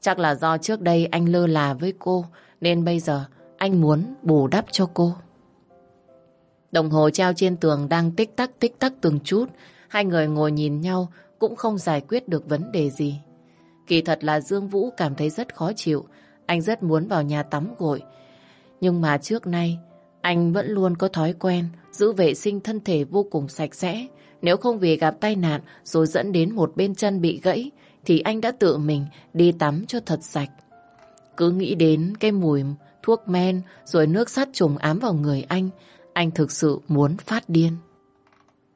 Chắc là do trước đây anh lơ là với cô nên bây giờ anh muốn bù đắp cho cô. Đồng hồ treo trên tường đang tích tắc tích tắc từng chút. Hai người ngồi nhìn nhau cũng không giải quyết được vấn đề gì. Kỳ thật là Dương Vũ cảm thấy rất khó chịu. Anh rất muốn vào nhà tắm gội. Nhưng mà trước nay, anh vẫn luôn có thói quen giữ vệ sinh thân thể vô cùng sạch sẽ. Nếu không vì gặp tai nạn rồi dẫn đến một bên chân bị gãy, thì anh đã tự mình đi tắm cho thật sạch. Cứ nghĩ đến cái mùi thuốc men rồi nước sát trùng ám vào người anh, anh thực sự muốn phát điên.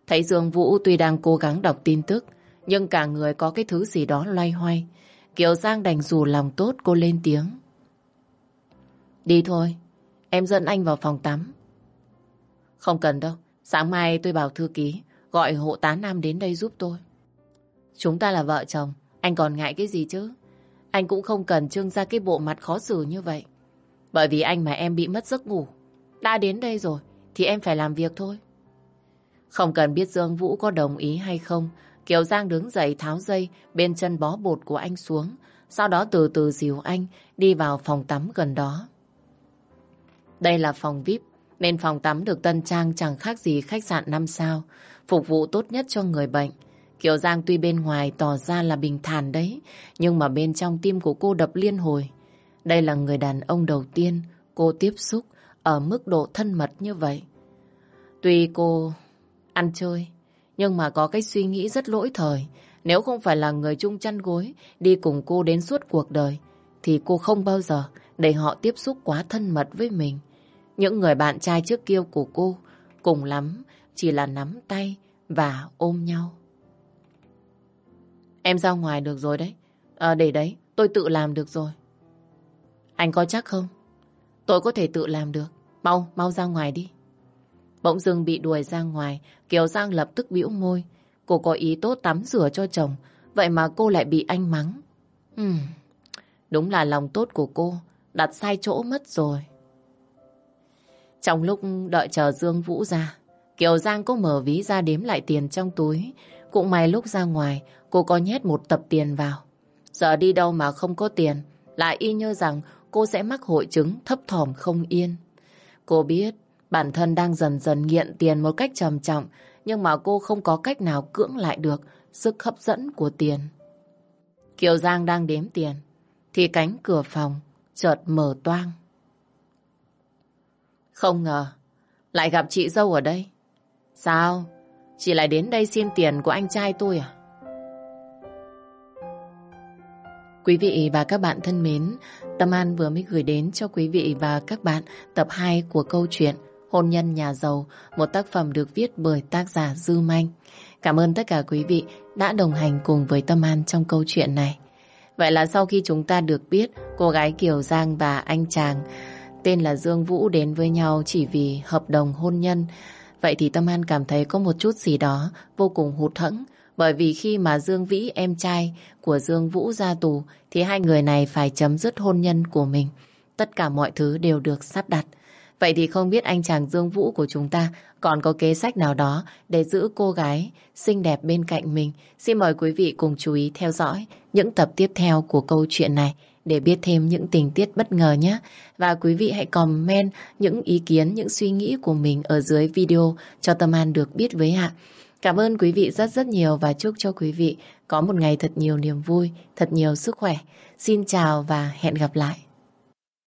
Thấy Dương Vũ tuy đang cố gắng đọc tin tức, nhưng cả người có cái thứ gì đó loay hoay. Kiều Giang đành dù lòng tốt cô lên tiếng. Đi thôi, em dẫn anh vào phòng tắm. Không cần đâu, sáng mai tôi bảo thư ký gọi hộ tá nam đến đây giúp tôi. Chúng ta là vợ chồng, anh còn ngại cái gì chứ? Anh cũng không cần trưng ra cái bộ mặt khó xử như vậy. Bởi vì anh mà em bị mất giấc ngủ. Đã đến đây rồi, thì em phải làm việc thôi. Không cần biết Dương Vũ có đồng ý hay không, Kiều Giang đứng dậy tháo dây bên chân bó bột của anh xuống, sau đó từ từ dìu anh đi vào phòng tắm gần đó. Đây là phòng VIP, nên phòng tắm được tân trang chẳng khác gì khách sạn 5 sao, phục vụ tốt nhất cho người bệnh. Kiều Giang tuy bên ngoài tỏ ra là bình thản đấy, nhưng mà bên trong tim của cô đập liên hồi. Đây là người đàn ông đầu tiên cô tiếp xúc ở mức độ thân mật như vậy. Tuy cô ăn chơi, nhưng mà có cái suy nghĩ rất lỗi thời. Nếu không phải là người chung chăn gối đi cùng cô đến suốt cuộc đời, thì cô không bao giờ để họ tiếp xúc quá thân mật với mình. Những người bạn trai trước kia của cô cùng lắm chỉ là nắm tay và ôm nhau. Em ra ngoài được rồi đấy. À, để đấy, tôi tự làm được rồi. Anh có chắc không? Tôi có thể tự làm được. Mau, mau ra ngoài đi. Bỗng dưng bị đuổi ra ngoài, Kiều Giang lập tức bĩu môi. Cô có ý tốt tắm rửa cho chồng, vậy mà cô lại bị anh mắng. Ừm, đúng là lòng tốt của cô, đặt sai chỗ mất rồi. Trong lúc đợi chờ Dương Vũ ra, Kiều Giang có mở ví ra đếm lại tiền trong túi. Cũng may lúc ra ngoài, cô có nhét một tập tiền vào. Giờ đi đâu mà không có tiền, lại y như rằng cô sẽ mắc hội chứng thấp thỏm không yên. Cô biết bản thân đang dần dần nghiện tiền một cách trầm trọng, nhưng mà cô không có cách nào cưỡng lại được sức hấp dẫn của tiền. Kiều Giang đang đếm tiền, thì cánh cửa phòng chợt mở toang. Không ngờ, lại gặp chị dâu ở đây. Sao? Chị lại đến đây xin tiền của anh trai tôi à? Quý vị và các bạn thân mến, Tâm An vừa mới gửi đến cho quý vị và các bạn tập 2 của câu chuyện Hôn nhân nhà giàu, một tác phẩm được viết bởi tác giả Dư Manh. Cảm ơn tất cả quý vị đã đồng hành cùng với Tâm An trong câu chuyện này. Vậy là sau khi chúng ta được biết cô gái Kiều Giang và anh chàng tên là Dương Vũ đến với nhau chỉ vì hợp đồng hôn nhân, vậy thì Tâm An cảm thấy có một chút gì đó vô cùng hụt hẫng bởi vì khi mà Dương Vĩ em trai của Dương Vũ ra tù thì hai người này phải chấm dứt hôn nhân của mình. Tất cả mọi thứ đều được sắp đặt. Vậy thì không biết anh chàng Dương Vũ của chúng ta còn có kế sách nào đó để giữ cô gái xinh đẹp bên cạnh mình. Xin mời quý vị cùng chú ý theo dõi những tập tiếp theo của câu chuyện này để biết thêm những tình tiết bất ngờ nhé. Và quý vị hãy comment những ý kiến, những suy nghĩ của mình ở dưới video cho Tâm An được biết với ạ. Cảm ơn quý vị rất rất nhiều và chúc cho quý vị có một ngày thật nhiều niềm vui, thật nhiều sức khỏe. Xin chào và hẹn gặp lại.